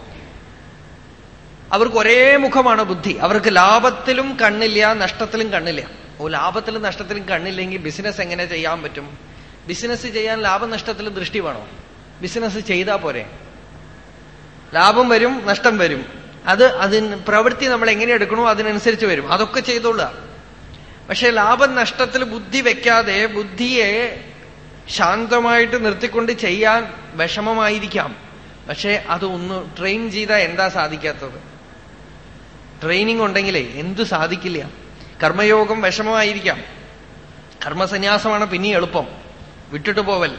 അവർക്ക് ഒരേ മുഖമാണ് ബുദ്ധി. അവർക്ക് ലാഭത്തിലും കണ്ണില്ല നഷ്ടത്തിലും കണ്ണില്ല. ഓ ലാഭത്തിലും നഷ്ടത്തിലും കണ്ണില്ലെങ്കിൽ ബിസിനസ് എങ്ങനെ ചെയ്യാൻ പറ്റും? ബിസിനസ് ചെയ്യാൻ ലാഭനഷ്ടത്തിൽ ദൃഷ്ടി വേണോ? ബിസിനസ് ചെയ്താൽ പോരെ. ലാഭം വരും നഷ്ടം വരും. അത് അതിന് പ്രവൃത്തി നമ്മൾ എങ്ങനെ എടുക്കണോ അതിനനുസരിച്ച് വരും. അതൊക്കെ ചെയ്തോളുക. പക്ഷെ ലാഭം നഷ്ടത്തിൽ ബുദ്ധി വെക്കാതെ ബുദ്ധിയെ ശാന്തമായിട്ട് നിർത്തിക്കൊണ്ട് ചെയ്യാൻ വിഷമമായിരിക്കാം. പക്ഷെ അത് ഒന്ന് ട്രെയിൻ ചെയ്താൽ എന്താ സാധിക്കാത്തത്? ട്രെയിനിങ് ഉണ്ടെങ്കിലേ എന്തു സാധിക്കില്ല. കർമ്മയോഗം വിഷമമായിരിക്കാം. കർമ്മസന്യാസമാണ് പിന്നെ എളുപ്പം. വിട്ടിട്ട് പോവൽ.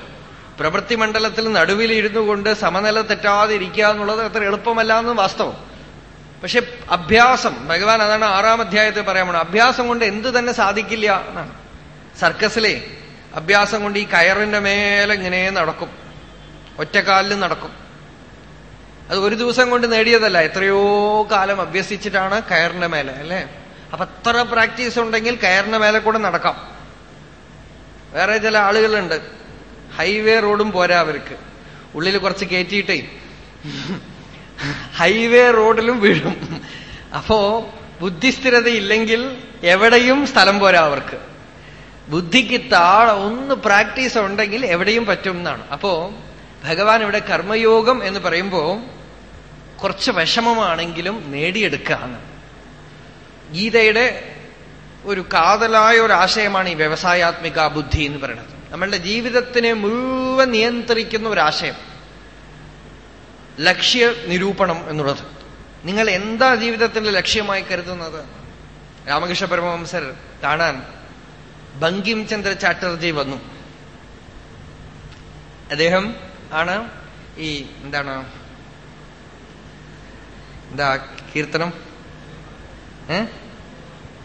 പ്രവൃത്തി മണ്ഡലത്തിൽ നടുവിലിരുന്നു കൊണ്ട് സമനില തെറ്റാതിരിക്കുക എന്നുള്ളത് അത്ര എളുപ്പമല്ല എന്ന് വാസ്തവം. പക്ഷെ അഭ്യാസം ഭഗവാൻ അതാണ് ആറാം അധ്യായത്തിൽ പറയാമോ? അഭ്യാസം കൊണ്ട് എന്ത് തന്നെ സാധിക്കില്ല എന്നാണ്. സർക്കസിലെ അഭ്യാസം കൊണ്ട് ഈ കയറിന്റെ മേലെ ഇങ്ങനെ നടക്കും. ഒറ്റക്കാലിൽ നടക്കും. അത് ഒരു ദിവസം കൊണ്ട് നേടിയതല്ല. എത്രയോ കാലം അഭ്യസിച്ചിട്ടാണ് കയറിന്റെ മേലെ അല്ലേ? അപ്പൊ അത്ര പ്രാക്ടീസ് ഉണ്ടെങ്കിൽ കയറിന്റെ മേലെ കൂടെ നടക്കാം. വേറെ ചില ആളുകളുണ്ട്. ഹൈവേ റോഡും പോരാ അവർക്ക്. ഉള്ളിൽ കുറച്ച് കയറ്റിയിട്ടേ ഹൈവേ റോഡിലും വീഴും. അപ്പോ ബുദ്ധിസ്ഥിരതയില്ലെങ്കിൽ എവിടെയും സ്ഥലം പോരാ അവർക്ക്. ബുദ്ധിക്ക് താഴെ ഒന്ന് പ്രാക്ടീസ് ഉണ്ടെങ്കിൽ എവിടെയും പറ്റും എന്നാണ്. അപ്പോ ഭഗവാൻ ഇവിടെ കർമ്മയോഗം എന്ന് പറയുമ്പോ കുറച്ച് വിഷമമാണെങ്കിലും നേടിയെടുക്കാന്ന് ഗീതയുടെ ഒരു കാതലായ ഒരു ആശയമാണ് ഈ വ്യവസായാത്മിക ബുദ്ധി എന്ന് പറയുന്നത്. നമ്മളുടെ ജീവിതത്തിനെ മുഴുവൻ നിയന്ത്രിക്കുന്ന ഒരു ആശയം. ലക്ഷ്യ നിരൂപണം എന്നുള്ളത്. നിങ്ങൾ എന്താ ജീവിതത്തിന്റെ ലക്ഷ്യമായി കരുതുന്നത്? രാമകൃഷ്ണ പരമവംസർ കാണാൻ ബങ്കിം ചന്ദ്ര ചാറ്റർജി വന്നു. അദ്ദേഹം ആണ് ഈ എന്താണ്? എന്താ കീർത്തനം? ഏ?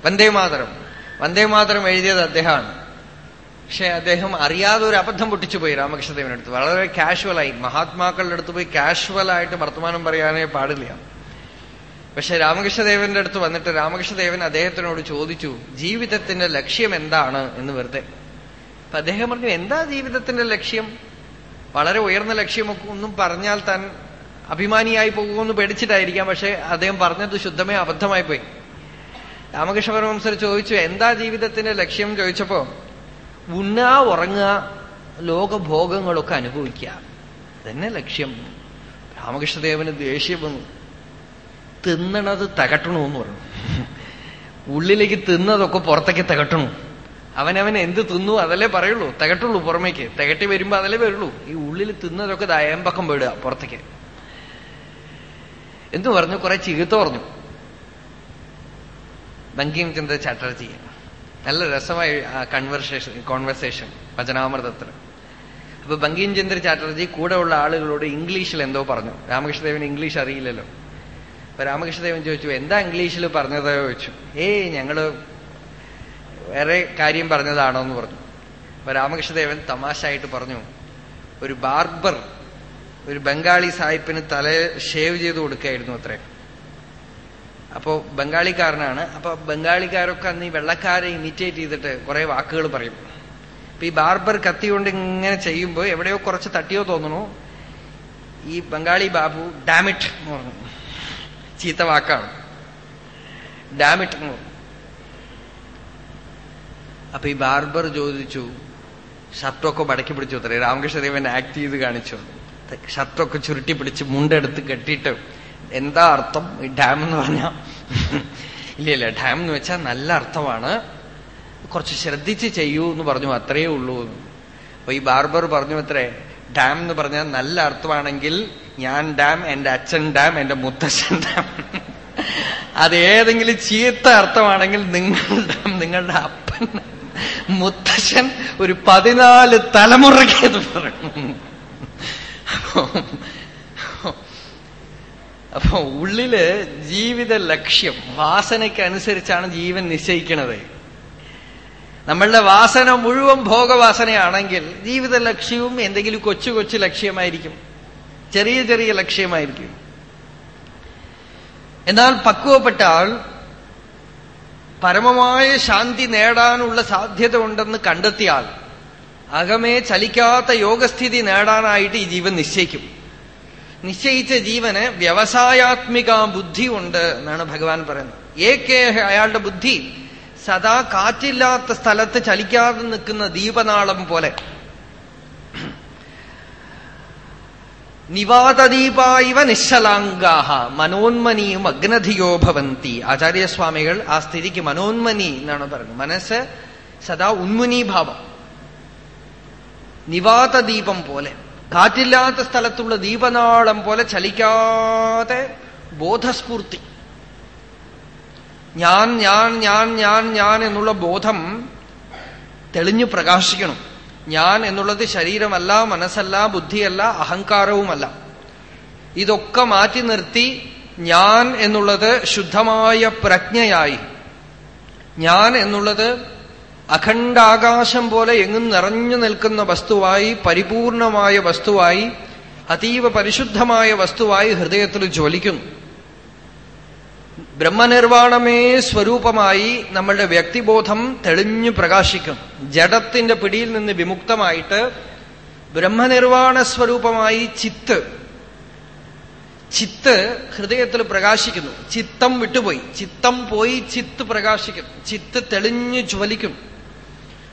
വന്ദേമാതരം വന്ദേമാതരം എഴുതിയത് അദ്ദേഹമാണ്. പക്ഷെ അദ്ദേഹം അറിയാതെ ഒരു അബദ്ധം പൊട്ടിച്ചു പോയി രാമകൃഷ്ണദേവന്റെ അടുത്ത്. വളരെ കാഷ്വലായി മഹാത്മാക്കളുടെ അടുത്ത് പോയി കാഷ്വലായിട്ട് വർത്തമാനം പറയാനേ പാടില്ല. പക്ഷെ രാമകൃഷ്ണദേവന്റെ അടുത്ത് വന്നിട്ട് രാമകൃഷ്ണദേവൻ അദ്ദേഹത്തിനോട് ചോദിച്ചു ജീവിതത്തിന്റെ ലക്ഷ്യം എന്താണ്? എന്ന് വെറുതെ. അപ്പൊ അദ്ദേഹം പറഞ്ഞു എന്താ ജീവിതത്തിന്റെ ലക്ഷ്യം? വളരെ ഉയർന്ന ലക്ഷ്യമൊക്കെ ഒന്നും പറഞ്ഞാൽ താൻ അഭിമാനിയായി പോകുമെന്ന് പേടിച്ചിട്ടായിരിക്കാം. പക്ഷെ അദ്ദേഹം പറഞ്ഞത് ശുദ്ധമേ അബദ്ധമായി പോയി. രാമകൃഷ്ണ പരമംസർ ചോദിച്ചു എന്താ ജീവിതത്തിന്റെ ലക്ഷ്യം? ചോദിച്ചപ്പോ ഉണ്ണുക ഉറങ്ങുക ലോകഭോഗങ്ങളൊക്കെ അനുഭവിക്കുക. അതന്നെ ലക്ഷ്യം. രാമകൃഷ്ണദേവന് ദേഷ്യം വന്നു. തിന്നണത് തകട്ടണമെന്ന് പറഞ്ഞു. ഉള്ളിലേക്ക് തിന്നതൊക്കെ പുറത്തേക്ക് തകട്ടണു. അവനവൻ എന്ത് തിന്നു അതല്ലേ പറയുള്ളൂ. തികട്ടുള്ളൂ പുറമേക്ക്. തികട്ടി വരുമ്പോ അതല്ലേ വരുള്ളൂ. ഈ ഉള്ളിൽ തിന്നതൊക്കെ ദയമ്പക്കം വീടുക പുറത്തേക്ക്. എന്തു പറഞ്ഞു കുറെ ചീത്ത പറഞ്ഞു. ബങ്കിം ചന്ദ്ര ചാറ്റർജി നല്ല രസമായി ആ കൺവെർസേഷൻ കോൺവെർസേഷൻ വചനാമൃതത്തിൽ അപ്പൊ ബങ്കിം ചാറ്റർജി കൂടെ ഉള്ള ആളുകളോട് ഇംഗ്ലീഷിൽ എന്തോ പറഞ്ഞു. രാമകൃഷ്ണദേവൻ ഇംഗ്ലീഷ് അറിയില്ലല്ലോ. അപ്പൊ രാമകൃഷ്ണദേവൻ ചോദിച്ചു എന്താ ഇംഗ്ലീഷിൽ പറഞ്ഞതോ? ചോദിച്ചു. ഏയ് ഞങ്ങൾ വേറെ കാര്യം പറഞ്ഞതാണോ? എന്ന് പറഞ്ഞു. അപ്പൊ രാമകൃഷ്ണദേവൻ തമാശായിട്ട് പറഞ്ഞു ഒരു ബാർബർ ഒരു ബംഗാളി സാഹിബിന് തല ഷേവ് ചെയ്ത് കൊടുക്കായിരുന്നു അത്രേ. അപ്പോ ബംഗാളിക്കാരനാണ്. അപ്പൊ ബംഗാളിക്കാരൊക്കെ അന്ന് ഈ വെള്ളക്കാരെ ഇമിറ്റേറ്റ് ചെയ്തിട്ട് കുറെ വാക്കുകൾ പറയും. അപ്പൊ ഈ ബാർബർ കത്തി കൊണ്ട് ഇങ്ങനെ ചെയ്യുമ്പോൾ എവിടെയോ കുറച്ച് തട്ടിയോ തോന്നുന്നു. ഈ ബംഗാളി ബാബു ഡാമിറ്റ് എന്ന് പറഞ്ഞു. ചീത്ത വാക്കാണ്. ഡാമിറ്റ് എന്ന് പറഞ്ഞു. അപ്പൊ ഈ ബാർബർ ചോദിച്ചു ഷർട്ടൊക്കെ മടക്കി പിടിച്ചു? അത്രേ. രാമകൃഷ്ണദേവൻ ആക്ട് ചെയ്ത് കാണിച്ചു. ഷർട്ടൊക്കെ ചുരുട്ടി പിടിച്ച് മുണ്ടെടുത്ത് കെട്ടിയിട്ട് എന്താ അർത്ഥം? ഈ ഡാം എന്ന് പറഞ്ഞ? ഇല്ല ഡാം എന്ന് വെച്ചാൽ നല്ല അർത്ഥമാണ്. കുറച്ച് ശ്രദ്ധിച്ച് ചെയ്യൂ എന്ന് പറഞ്ഞു അത്രയേ ഉള്ളൂ. അപ്പൊ ഈ ബാർബർ പറഞ്ഞു അത്രേ ഡാം എന്ന് പറഞ്ഞാൽ നല്ല അർത്ഥമാണെങ്കിൽ ഞാൻ ഡാം എന്റെ അച്ഛൻ ഡാം എന്റെ മുത്തച്ഛൻ ഡാം. അത് ഏതെങ്കിലും ചീത്ത അർത്ഥമാണെങ്കിൽ നിങ്ങൾ ഡാം നിങ്ങളുടെ അപ്പൻ മുത്തച്ഛൻ ഒരു പതിനാല് തലമുറയ്ക്ക് പറഞ്ഞു അപ്പൊ ഉള്ളിൽ ജീവിത ലക്ഷ്യം വാസനയ്ക്ക് അനുസരിച്ചാണ് ജീവൻ നിശ്ചയിക്കുന്നത് നമ്മളുടെ വാസന മുഴുവൻ ഭോഗവാസനയാണെങ്കിൽ ജീവിത ലക്ഷ്യവും എന്തെങ്കിലും കൊച്ചു കൊച്ചു ലക്ഷ്യമായിരിക്കും. ചെറിയ ചെറിയ ലക്ഷ്യമായിരിക്കും. എന്നാൽ പക്വപ്പെട്ടാൽ പരമമായ ശാന്തി നേടാനുള്ള സാധ്യത ഉണ്ടെന്ന് കണ്ടെത്തിയാൽ അകമേ ചലിക്കാത്ത യോഗസ്ഥിതി നേടാനായിട്ട് ഈ ജീവൻ നിശ്ചയിക്കും. നിശ്ചയിച്ച ജീവന് വ്യവസായാത്മിക ബുദ്ധി ഉണ്ട് എന്നാണ് ഭഗവാൻ പറയുന്നത്. ഏകെ അയാളുടെ ബുദ്ധി സദാ കാറ്റില്ലാത്ത സ്ഥലത്ത് ചലിക്കാതെ നിൽക്കുന്ന ദീപനാളം പോലെ. നിവാതദീപായവ നിശ്ചലാംഗാഹ മനോന്മനിയും അഗ്നധിയോ ഭവന്തി. ആചാര്യസ്വാമികൾ ആ സ്ഥിതിക്ക് മനോന്മനി എന്നാണ് പറയുന്നത്. മനസ്സ് സദാ ഉന്മുനീഭാവം. നിവാതദീപം പോലെ. കാറ്റില്ലാത്ത സ്ഥലത്തുള്ള ദീപനാളം പോലെ ചലിക്കാതെ ബോധസ്ഫൂർത്തി. ഞാൻ ഞാൻ ഞാൻ ഞാൻ ഞാൻ എന്നുള്ള ബോധം തെളിഞ്ഞു പ്രകാശിക്കണം. ഞാൻ എന്നുള്ളത് ശരീരമല്ല മനസ്സല്ല ബുദ്ധിയല്ല അഹങ്കാരവുമല്ല. ഇതൊക്കെ മാറ്റി നിർത്തി ഞാൻ എന്നുള്ളത് ശുദ്ധമായ പ്രജ്ഞയായി. ഞാൻ എന്നുള്ളത് അഖണ്ഡാകാശം പോലെ എങ്ങും നിറഞ്ഞു നിൽക്കുന്ന വസ്തുവായി പരിപൂർണമായ വസ്തുവായി അതീവ പരിശുദ്ധമായ വസ്തുവായി ഹൃദയത്തിൽ ജ്വലിക്കുന്നു. ബ്രഹ്മനിർവാണമേ സ്വരൂപമായി നമ്മളുടെ വ്യക്തിബോധം തെളിഞ്ഞു പ്രകാശിക്കും. ജഡത്തിന്റെ പിടിയിൽ നിന്ന് വിമുക്തമായിട്ട് ബ്രഹ്മനിർവാണ സ്വരൂപമായി ചിത്ത് ചിത്ത് ഹൃദയത്തിൽ പ്രകാശിക്കുന്നു. ചിത്തം വിട്ടുപോയി. ചിത്തം പോയി ചിത്ത് പ്രകാശിക്കും. ചിത്ത് തെളിഞ്ഞു ജ്വലിക്കും.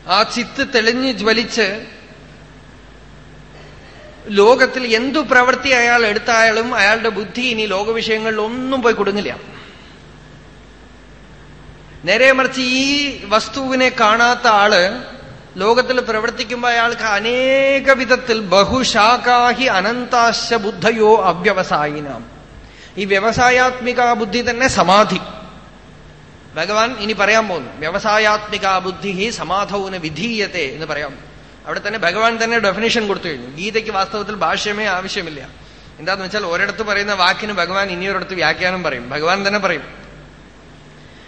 ആ ചിത്ത് തെളിഞ്ഞ് ജ്വലിച്ച് ലോകത്തിൽ എന്തു പ്രവൃത്തി അയാൾ എടുത്തായാലും അയാളുടെ ബുദ്ധി ഇനി ലോകവിഷയങ്ങളിൽ ഒന്നും പോയി കൊടുങ്ങില്ല നേരെ മറിച്ച് ഈ വസ്തുവിനെ കാണാത്ത ആൾ ലോകത്തിൽ പ്രവർത്തിക്കുമ്പോൾ അയാൾക്ക് അനേക വിധത്തിൽ ബഹുശാഖാഹി അനന്താശ ബുദ്ധയോ അവ്യവസായിനാം. ഈ വ്യവസായാത്മിക ബുദ്ധി തന്നെ സമാധി. ഭഗവാൻ ഇനി പറയാൻ പോകുന്നു. വ്യവസായാത്മിക ബുദ്ധി സമാധൗന വിധീയത്തെ എന്ന് പറയാം അവിടെ തന്നെ ഭഗവാൻ തന്നെ ഡെഫിനേഷൻ കൊടുത്തു കഴിഞ്ഞു. ഗീതയ്ക്ക് വാസ്തവത്തിൽ ഭാഷ്യമേ ആവശ്യമില്ല. എന്താന്ന് വെച്ചാൽ ഒരിടത്ത് പറയുന്ന വാക്കിന് ഭഗവാൻ ഇനിയൊരിടത്ത് വ്യാഖ്യാനം പറയും. ഭഗവാൻ തന്നെ പറയും.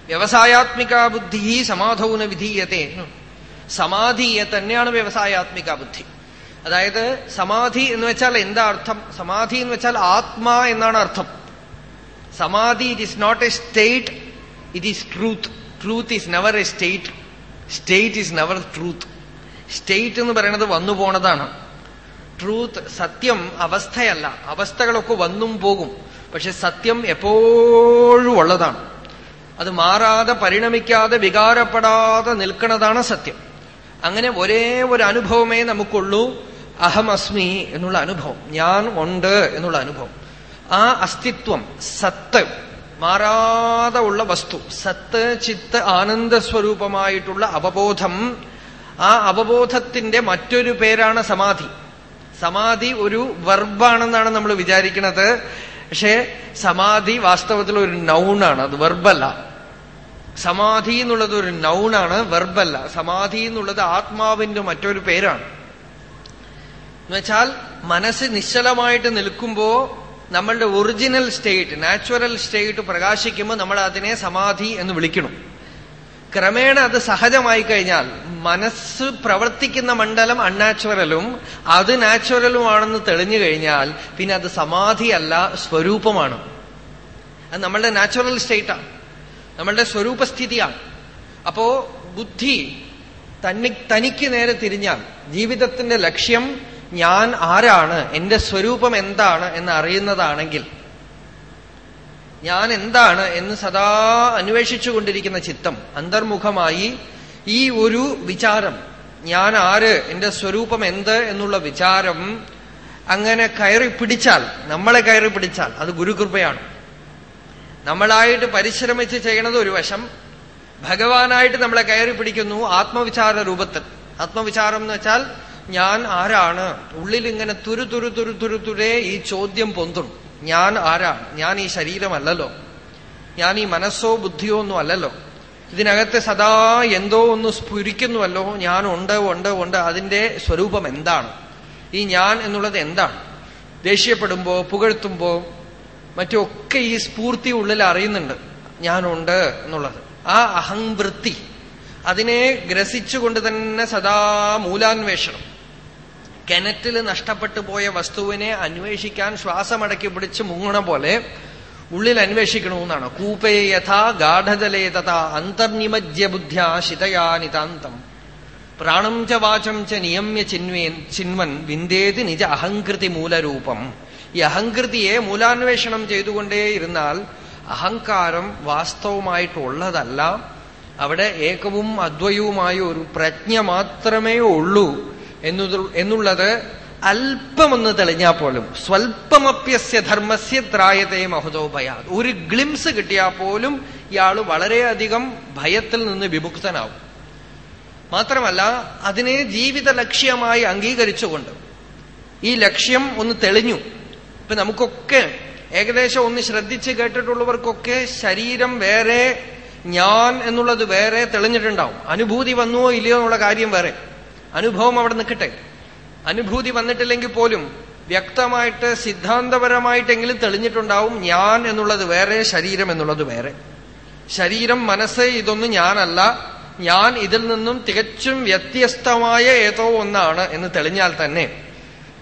വ്യവസായാത്മിക ബുദ്ധി സമാധൗന വിധീയത്തെ. സമാധിയെ തന്നെയാണ് വ്യവസായാത്മിക ബുദ്ധി. അതായത് സമാധി എന്ന് വെച്ചാൽ എന്താ അർത്ഥം? സമാധി എന്ന് വെച്ചാൽ ആത്മാ എന്നാണ് അർത്ഥം. സമാധി it is not a state it is truth truth is never a state state is never truth state എന്ന് പറയുന്നത് വന്നു പോണതാണ്. ട്രൂത്ത് സത്യം അവസ്ഥയല്ല. അവസ്ഥകളൊക്കെ വന്നും പോകും. പക്ഷെ സത്യം എപ്പോഴും ഉള്ളതാണ്. അത് മാറാതെ പരിണമിക്കാതെ വികാരപ്പെടാതെ നിൽക്കുന്നതാണ് സത്യം. അങ്ങനെ ഒരേ ഒരു അനുഭവമേ നമുക്കുള്ളൂ. അഹമസ്മി എന്നുള്ള അനുഭവം. ഞാൻ ഉണ്ട് എന്നുള്ള അനുഭവം. ആ അസ്തിത്വം സത്ത് മാറാതെ ഉള്ള വസ്തു സത്ത് ചിത്ത് ആനന്ദ സ്വരൂപമായിട്ടുള്ള അവബോധം ആ അവബോധത്തിന്റെ മറ്റൊരു പേരാണ് സമാധി. സമാധി ഒരു വെർബാണെന്നാണ് നമ്മൾ വിചാരിക്കുന്നത് പക്ഷേ സമാധി വാസ്തവത്തിൽ ഒരു നൗണാണ് അത് വെർബല്ല. സമാധി എന്നുള്ളത് ഒരു നൗണാണ് വെർബല്ല. സമാധി എന്നുള്ളത് ആത്മാവിന്റെ മറ്റൊരു പേരാണ്. എന്നുവെച്ചാൽ മനസ്സ് നിശ്ചലമായിട്ട് നിൽക്കുമ്പോ നമ്മളുടെ ഒറിജിനൽ സ്റ്റേറ്റ് നാച്ചുറൽ സ്റ്റേറ്റ് പ്രകാശിക്കുമ്പോൾ നമ്മൾ അതിനെ സമാധി എന്ന് വിളിക്കണം. ക്രമേണ അത് സഹജമായി കഴിഞ്ഞാൽ മനസ്സ് പ്രവർത്തിക്കുന്ന മണ്ഡലം അൺനാച്ചുറലും അത് നാച്ചുറലുമാണെന്ന് തെളിഞ്ഞു കഴിഞ്ഞാൽ പിന്നെ അത് സമാധിയല്ല സ്വരൂപമാണ്. അത് നമ്മളുടെ നാച്ചുറൽ സ്റ്റേറ്റാണ് നമ്മളുടെ സ്വരൂപസ്ഥിതിയാണ്. അപ്പോ ബുദ്ധി തന്നി തനിക്ക് നേരെ തിരിഞ്ഞാൽ ജീവിതത്തിന്റെ ലക്ഷ്യം ഞാൻ ആരാണ്? എന്റെ സ്വരൂപം എന്താണ്? എന്ന് അറിയുന്നതാണെങ്കിൽ ഞാൻ എന്താണ് എന്ന് സദാ അന്വേഷിച്ചുകൊണ്ടിരിക്കുന്ന ചിത്തം അന്തർമുഖമായി ഈ ഒരു വിചാരം ഞാൻ ആര് എന്റെ സ്വരൂപം എന്ത് എന്നുള്ള വിചാരം അങ്ങനെ കയറി പിടിച്ചാൽ നമ്മളെ കയറി പിടിച്ചാൽ അത് ഗുരുകൃപയാണ്. നമ്മളായിട്ട് പരിശ്രമിച്ച് ചെയ്യണത് ഒരു വശം ഭഗവാനായിട്ട് നമ്മളെ കയറി പിടിക്കുന്നു ആത്മവിചാര രൂപത്തിൽ. ആത്മവിചാരം എന്ന് വെച്ചാൽ ഞാൻ ആരാണ്? ഉള്ളിൽ ഇങ്ങനെ തുരു തുരു തുരു തുരു തുരേ ഈ ചോദ്യം പൊന്തും. ഞാൻ ആരാണ് ഞാൻ ഈ ശരീരമല്ലല്ലോ. ഞാൻ ഈ മനസ്സോ ബുദ്ധിയോ ഒന്നും അല്ലല്ലോ. ഇതിനകത്ത് സദാ എന്തോ ഒന്ന് സ്ഫുരിക്കുന്നുവല്ലോ. ഞാൻ ഉണ്ട് ഉണ്ട് ഉണ്ട്. അതിന്റെ സ്വരൂപം എന്താണ്? ഈ ഞാൻ എന്നുള്ളത് എന്താണ്? ദേഷ്യപ്പെടുമ്പോ പുകഴ്ത്തുമ്പോ മറ്റൊക്കെ ഈ സ്ഫൂർത്തി ഉള്ളിൽ അറിയുന്നുണ്ട്. ഞാനുണ്ട് എന്നുള്ളത്. ആ അഹംവൃത്തി. അതിനെ ഗ്രസിച്ചുകൊണ്ട് തന്നെ സദാ മൂലാന്വേഷണം. കിണറ്റിൽ നഷ്ടപ്പെട്ടു പോയ വസ്തുവിനെ അന്വേഷിക്കാൻ ശ്വാസമടക്കി പിടിച്ച് മുങ്ങണ പോലെ ഉള്ളിൽ അന്വേഷിക്കണമെന്നാണ്. കൂപേ യഥാ ഗാഠജലേ തഥാ അന്തർനിമജ്യ ബുദ്ധ്യാ ശിതയാ നിതാന്തം. പ്രാണം ച വാചം ച നിയമ്യ ചിന്വേൻ ചിന്വൻ വിന്ദേത് നിജ അഹങ്കൃതി മൂലരൂപം. ഈ അഹങ്കൃതിയെ മൂലാന്വേഷണം ചെയ്തുകൊണ്ടേയിരുന്നാൽ അഹങ്കാരം വാസ്തവമായിട്ടുള്ളതല്ല. അവിടെ ഏകവും അദ്വയവുമായ ഒരു പ്രജ്ഞ മാത്രമേ ഉള്ളൂ. എന്നുള്ളത് അല്പമൊന്ന് തെളിഞ്ഞാൽ പോലും. സ്വൽപ്പമപ്യസ്യ ധർമ്മസ്യ ത്രായത്തെ മഹുതോഭയാ ഒരു ഗ്ലിംസ് കിട്ടിയാൽ പോലും ഇയാൾ വളരെയധികം ഭയത്തിൽ നിന്ന് വിമുക്തനാവും. മാത്രമല്ല അതിനെ ജീവിത ലക്ഷ്യമായി അംഗീകരിച്ചുകൊണ്ട് ഈ ലക്ഷ്യം ഒന്ന് തെളിഞ്ഞു. ഇപ്പൊ നമുക്കൊക്കെ ഏകദേശം ഒന്ന് ശ്രദ്ധിച്ച് കേട്ടിട്ടുള്ളവർക്കൊക്കെ ശരീരം വേറെ ഞാൻ എന്നുള്ളത് വേറെ തെളിഞ്ഞിട്ടുണ്ടാവും. അനുഭൂതി വന്നുവോ ഇല്ലയോ എന്നുള്ള കാര്യം വേറെ. അനുഭവം അവിടെ നിൽക്കട്ടെ. അനുഭൂതി വന്നിട്ടില്ലെങ്കിൽ പോലും വ്യക്തമായിട്ട് സിദ്ധാന്തപരമായിട്ടെങ്കിലും തെളിഞ്ഞിട്ടുണ്ടാവും ഞാൻ എന്നുള്ളത് വേറെ ശരീരം എന്നുള്ളത് വേറെ. ശരീരം മനസ്സ് ഇതൊന്നും ഞാനല്ല. ഞാൻ ഇതിൽ നിന്നും തികച്ചും വ്യത്യസ്തമായ ഏതോ ഒന്നാണ് എന്ന് തെളിഞ്ഞാൽ തന്നെ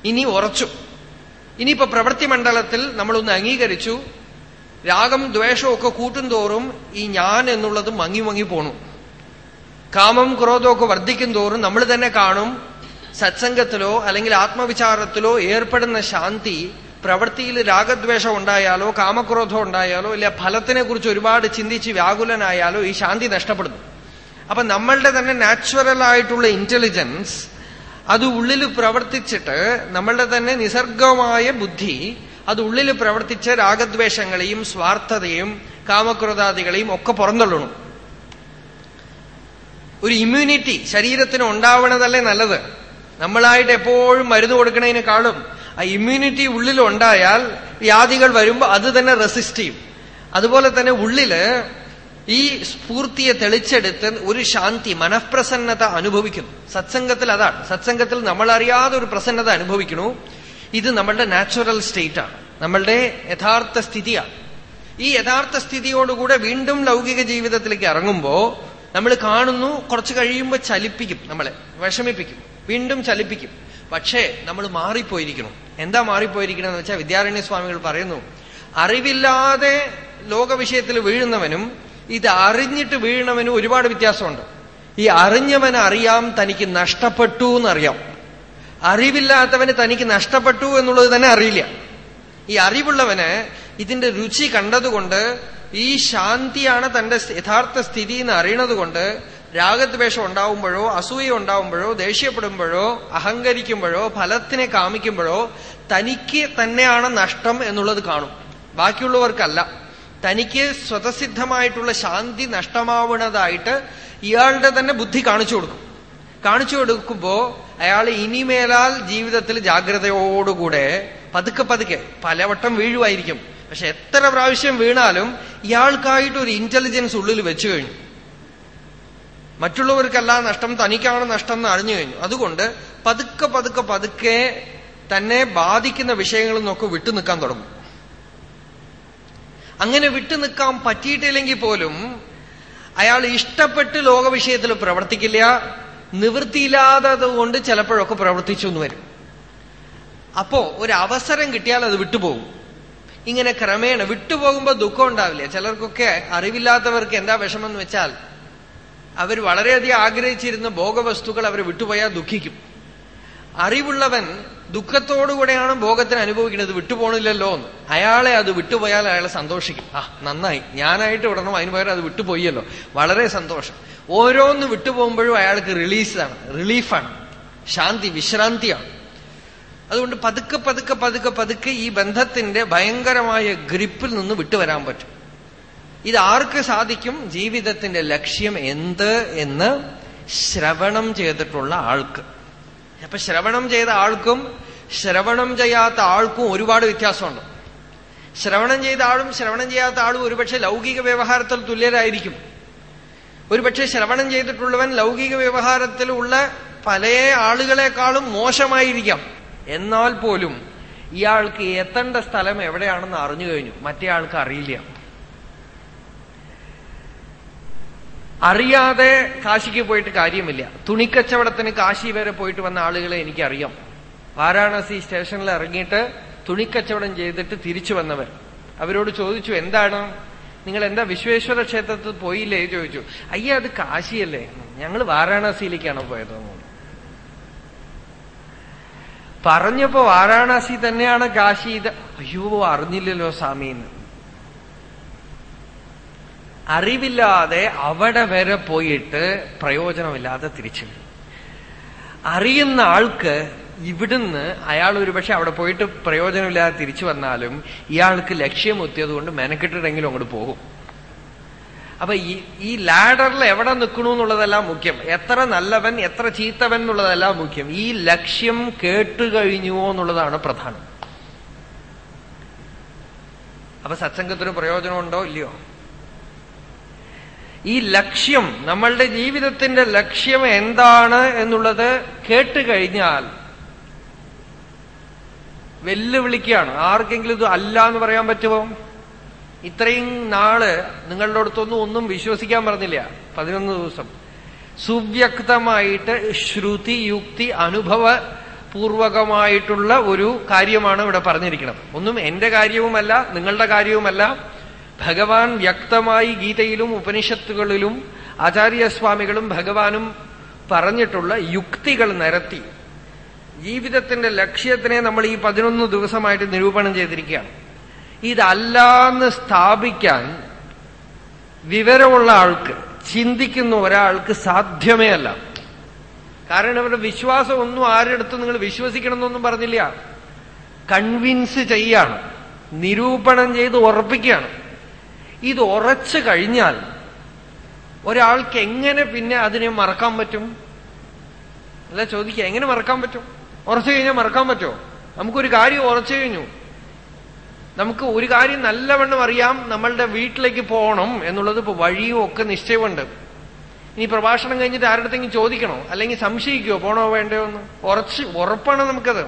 ഇനി ഉറച്ചു. ഇനിയിപ്പോ പ്രവൃത്തി മണ്ഡലത്തിൽ നമ്മളൊന്ന് അംഗീകരിച്ചു. രാഗം ദ്വേഷവും ഒക്കെ കൂട്ടുംതോറും ഈ ഞാൻ എന്നുള്ളത് മങ്ങി മങ്ങി പോണു. കാമം ക്രോധമൊക്കെ വർദ്ധിക്കും തോറും നമ്മൾ തന്നെ കാണും സത്സംഗത്തിലോ അല്ലെങ്കിൽ ആത്മവിചാരത്തിലോ ഏർപ്പെടുന്ന ശാന്തി പ്രവൃത്തിയിൽ രാഗദ്വേഷം ഉണ്ടായാലോ കാമക്രോധം ഉണ്ടായാലോ ഇല്ല ഫലത്തിനെ കുറിച്ച് ഒരുപാട് ചിന്തിച്ച് വ്യാകുലനായാലോ ഈ ശാന്തി നഷ്ടപ്പെടുന്നു. അപ്പൊ നമ്മളുടെ തന്നെ നാച്ചുറൽ ആയിട്ടുള്ള ഇന്റലിജൻസ് അത് ഉള്ളിൽ പ്രവർത്തിച്ചിട്ട് നമ്മളുടെ തന്നെ നിസർഗമായ ബുദ്ധി അത് ഉള്ളിൽ പ്രവർത്തിച്ച് രാഗദ്വേഷങ്ങളെയും സ്വാർത്ഥതയും കാമക്രോധാദികളെയും ഒക്കെ പുറന്തള്ളണം ഒരു ഇമ്മ്യൂണിറ്റി ശരീരത്തിന് ഉണ്ടാവണതല്ലേ നല്ലത്? നമ്മളായിട്ട് എപ്പോഴും മരുന്ന് കൊടുക്കണതിനേക്കാളും ആ ഇമ്മ്യൂണിറ്റി ഉള്ളിൽ ഉണ്ടായാൽ വ്യാധികൾ വരുമ്പോൾ അത് തന്നെ റെസിസ്റ്റ് ചെയ്യും. അതുപോലെ തന്നെ ഉള്ളിൽ ഈ സ്ഫൂർത്തിയെ തെളിച്ചെടുത്ത് ഒരു ശാന്തി മനഃപ്രസന്നത അനുഭവിക്കുന്നു. സത്സംഗത്തിൽ അതാണ്. സത്സംഗത്തിൽ നമ്മൾ അറിയാതെ ഒരു പ്രസന്നത അനുഭവിക്കണു ഇത് നമ്മളുടെ നാച്ചുറൽ സ്റ്റേറ്റ് ആണ്. നമ്മളുടെ യഥാർത്ഥ സ്ഥിതിയാണ്. ഈ യഥാർത്ഥ സ്ഥിതിയോടുകൂടെ വീണ്ടും ലൗകിക ജീവിതത്തിലേക്ക് ഇറങ്ങുമ്പോ നമ്മൾ കാണുന്നു കുറച്ച് കഴിയുമ്പോൾ ചലിപ്പിക്കും നമ്മളെ വിഷമിപ്പിക്കും വീണ്ടും ചലിപ്പിക്കും. പക്ഷേ നമ്മൾ മാറിപ്പോയിരിക്കണം. എന്താ മാറിപ്പോയിരിക്കണം എന്ന് വെച്ചാൽ വിദ്യാരണ്യ സ്വാമികൾ പറയുന്നു അറിവില്ലാതെ ലോകവിഷയത്തിൽ വീഴുന്നവനും ഇത് അറിഞ്ഞിട്ട് വീഴുന്നവനും ഒരുപാട് വ്യത്യാസമുണ്ട്. ഈ അറിഞ്ഞവൻ അറിയാം തനിക്ക് നഷ്ടപ്പെട്ടു എന്നറിയാം. അറിവില്ലാത്തവന് തനിക്ക് നഷ്ടപ്പെട്ടു എന്നുള്ളത് തന്നെ അറിയില്ല. ഈ അറിവുള്ളവന് ഇതിന്റെ രുചി കണ്ടതുകൊണ്ട് ഈ ശാന്തിയാണ് തന്റെ യഥാർത്ഥ സ്ഥിതി എന്ന് അറിയണത് കൊണ്ട് രാഗദ്വേഷം ഉണ്ടാവുമ്പോഴോ അസൂയ ഉണ്ടാവുമ്പോഴോ ദേഷ്യപ്പെടുമ്പോഴോ അഹങ്കരിക്കുമ്പോഴോ ഫലത്തിനെ കാമിക്കുമ്പോഴോ തനിക്ക് തന്നെയാണ് നഷ്ടം എന്നുള്ളത് കാണും. ബാക്കിയുള്ളവർക്കല്ല. തനിക്ക് സ്വതസിദ്ധമായിട്ടുള്ള ശാന്തി നഷ്ടമാവുന്നതായിട്ട് ഇയാളുടെ തന്നെ ബുദ്ധി കാണിച്ചു കൊടുക്കും. കാണിച്ചു കൊടുക്കുമ്പോ അയാൾ ഇനിമേലാൽ ജീവിതത്തിൽ ജാഗ്രതയോടുകൂടെ പതുക്കെ പതുക്കെ പലവട്ടം വീഴുമായിരിക്കും പക്ഷെ എത്ര പ്രാവശ്യം വീണാലും ഇയാൾക്കായിട്ട് ഒരു ഇന്റലിജൻസ് ഉള്ളിൽ വെച്ചു കഴിഞ്ഞു. മറ്റുള്ളവർക്കല്ല നഷ്ടം തനിക്കാണ് നഷ്ടം എന്ന് അറിഞ്ഞു കഴിഞ്ഞു. അതുകൊണ്ട് പതുക്കെ പതുക്കെ പതുക്കെ തന്നെ ബാധിക്കുന്ന വിഷയങ്ങളിൽ നിന്നൊക്കെ വിട്ടു നിൽക്കാൻ തുടങ്ങും. അങ്ങനെ വിട്ടു നിൽക്കാൻ പറ്റിയിട്ടില്ലെങ്കിൽ പോലും അയാൾ ഇഷ്ടപ്പെട്ട് ലോകവിഷയത്തിൽ പ്രവർത്തിക്കില്ല നിവൃത്തിയില്ലാത്തത് കൊണ്ട് ചിലപ്പോഴൊക്കെ പ്രവർത്തിച്ചു എന്ന് വരും. അപ്പോ ഒരു അവസരം കിട്ടിയാൽ അത് വിട്ടുപോകും. ഇങ്ങനെ ക്രമേണ വിട്ടുപോകുമ്പോൾ ദുഃഖം ഉണ്ടാവില്ല? ചിലർക്കൊക്കെ അറിവില്ലാത്തവർക്ക് എന്താ വിഷമം എന്ന് വെച്ചാൽ അവർ വളരെയധികം ആഗ്രഹിച്ചിരുന്ന ഭോഗവസ്തുക്കൾ അവർ വിട്ടുപോയാൽ ദുഃഖിക്കും. അറിവുള്ളവൻ ദുഃഖത്തോടുകൂടെയാണ് ഭോഗത്തിന് അനുഭവിക്കുന്നത്. വിട്ടുപോണില്ലല്ലോ എന്ന്. അയാളെ അത് വിട്ടുപോയാൽ അയാളെ സന്തോഷിക്കും. ആ നന്നായി. ഞാനായിട്ട് വിടണം അതിന് പകരം അത് വിട്ടുപോയല്ലോ. വളരെ സന്തോഷം. ഓരോന്ന് വിട്ടുപോകുമ്പോഴും അയാൾക്ക് റിലീസാണ് റിലീഫാണ് ശാന്തി വിശ്രാന്തിയാണ്. അതുകൊണ്ട് പതുക്കെ പതുക്കെ പതുക്കെ പതുക്കെ ഈ ബന്ധത്തിന്റെ ഭയങ്കരമായ ഗ്രിപ്പിൽ നിന്ന് വിട്ടുവരാൻ പറ്റും. ഇത് ആർക്ക് സാധിക്കും? ജീവിതത്തിന്റെ ലക്ഷ്യം എന്ത് എന്ന് ശ്രവണം ചെയ്തിട്ടുള്ള ആൾക്ക്. അപ്പൊ ശ്രവണം ചെയ്ത ആൾക്കും ശ്രവണം ചെയ്യാത്ത ആൾക്കും ഒരുപാട് വ്യത്യാസമുണ്ട്. ശ്രവണം ചെയ്ത ആളും ശ്രവണം ചെയ്യാത്ത ആളും ഒരുപക്ഷെ ലൗകിക വ്യവഹാരത്തിൽ തുല്യരായിരിക്കും. ഒരുപക്ഷെ ശ്രവണം ചെയ്തിട്ടുള്ളവൻ ലൗകിക വ്യവഹാരത്തിലുള്ള പല ആളുകളെക്കാളും മോശമായിരിക്കാം. എന്നാൽ പോലും ഇയാൾക്ക് എത്തേണ്ട സ്ഥലം എവിടെയാണെന്ന് അറിഞ്ഞു കഴിഞ്ഞു. മറ്റേ ആൾക്ക് അറിയില്ല. അറിയാതെ കാശിക്ക് പോയിട്ട് കാര്യമില്ല. തുണിക്കച്ചവടത്തിന് കാശി വരെ പോയിട്ട് വന്ന ആളുകളെ എനിക്കറിയാം. വാരാണസി സ്റ്റേഷനിൽ ഇറങ്ങിയിട്ട് തുണിക്കച്ചവടം ചെയ്തിട്ട് തിരിച്ചു വന്നവർ. അവരോട് ചോദിച്ചു എന്താണ്? നിങ്ങൾ എന്താ വിശ്വേശ്വര ക്ഷേത്രത്തിൽ പോയില്ലേ? ചോദിച്ചു. അയ്യ അത് കാശിയല്ലേ. ഞങ്ങൾ വാരാണസിയിലേക്കാണ് പോയത്. പറഞ്ഞപ്പോ വാരാണസി തന്നെയാണ് കാശി ഇത്. അയ്യോ അറിഞ്ഞില്ലല്ലോ സ്വാമിന്ന്. അറിവില്ലാതെ അവിടെ വരെ പോയിട്ട് പ്രയോജനമില്ലാതെ തിരിച്ചു അറിയുന്ന ആൾക്ക് ഇവിടുന്ന് അയാൾ ഒരുപക്ഷെ അവിടെ പോയിട്ട് പ്രയോജനമില്ലാതെ തിരിച്ചു വന്നാലും ഇയാൾക്ക് ലക്ഷ്യം കൊണ്ട് മെനക്കെട്ടിട്ടെങ്കിലും അങ്ങോട്ട് പോകും. അപ്പൊ ഈ ഈ ലാഡറിൽ എവിടെ നിൽക്കണു എന്നുള്ളതല്ല മുഖ്യം. എത്ര നല്ലവൻ എത്ര ചീത്തവൻ എന്നുള്ളതല്ല മുഖ്യം. ഈ ലക്ഷ്യം കേട്ടുകഴിഞ്ഞുവോ എന്നുള്ളതാണ് പ്രധാനം. അപ്പൊ സത്സംഗത്തിന് പ്രയോജനമുണ്ടോ ഇല്ലയോ? ഈ ലക്ഷ്യം നമ്മളുടെ ജീവിതത്തിന്റെ ലക്ഷ്യം എന്താണ് എന്നുള്ളത് കേട്ടുകഴിഞ്ഞാൽ വെല്ലുവിളിക്കുകയാണ്. ആർക്കെങ്കിലും ഇത് അല്ല എന്ന് പറയാൻ പറ്റുമോ? ഇത്രയും നാൾ നിങ്ങളുടെ അടുത്തൊന്നും ഒന്നും വിശ്വസിക്കാൻ പറഞ്ഞില്ല. പതിനൊന്ന് ദിവസം. സുവ്യക്തമായിട്ട് ശ്രുതി യുക്തി അനുഭവ പൂർവകമായിട്ടുള്ള ഒരു കാര്യമാണ് ഇവിടെ പറഞ്ഞിരിക്കുന്നത്. ഒന്നും എന്റെ കാര്യവുമല്ല നിങ്ങളുടെ കാര്യവുമല്ല. ഭഗവാൻ വ്യക്തമായി ഗീതയിലും ഉപനിഷത്തുകളിലും ആചാര്യസ്വാമികളും ഭഗവാനും പറഞ്ഞിട്ടുള്ള യുക്തികൾ നിരത്തി. ജീവിതത്തിന്റെ ലക്ഷ്യത്തിനെ നമ്മൾ ഈ പതിനൊന്ന് ദിവസമായിട്ട് നിരൂപണം ചെയ്തിരിക്കുകയാണ്. ഇതല്ലാന്ന് സ്ഥാപിക്കാൻ വിവരമുള്ള ആൾക്ക് ചിന്തിക്കുന്ന ഒരാൾക്ക് സാധ്യമേ അല്ല. കാരണം അവരുടെ വിശ്വാസം ഒന്നും ആരെടുത്ത് നിങ്ങൾ വിശ്വസിക്കണമെന്നൊന്നും പറഞ്ഞില്ല. കൺവിൻസ് ചെയ്യാണ്. നിരൂപണം ചെയ്ത് ഉറപ്പിക്കുകയാണ്. ഇത് ഉറച്ചു കഴിഞ്ഞാൽ ഒരാൾക്ക് എങ്ങനെ പിന്നെ അതിനെ മറക്കാൻ പറ്റും? അല്ല ചോദിക്കുക എങ്ങനെ മറക്കാൻ പറ്റും? ഉറച്ചു കഴിഞ്ഞാൽ മറക്കാൻ പറ്റുമോ? നമുക്കൊരു കാര്യം ഉറച്ചു കഴിഞ്ഞു. നമുക്ക് ഒരു കാര്യം നല്ലവണ്ണം അറിയാം നമ്മളുടെ വീട്ടിലേക്ക് പോകണം എന്നുള്ളത് ഇപ്പൊ വഴിയും ഒക്കെ നിശ്ചയമുണ്ട്. ഇനി പ്രഭാഷണം കഴിഞ്ഞിട്ട് ആരുടെങ്കിലും ചോദിക്കണോ? അല്ലെങ്കിൽ സംശയിക്കുമോ പോണോ വേണ്ടയോ എന്ന്? ഉറച്ച് ഉറപ്പാണ് നമുക്കത്.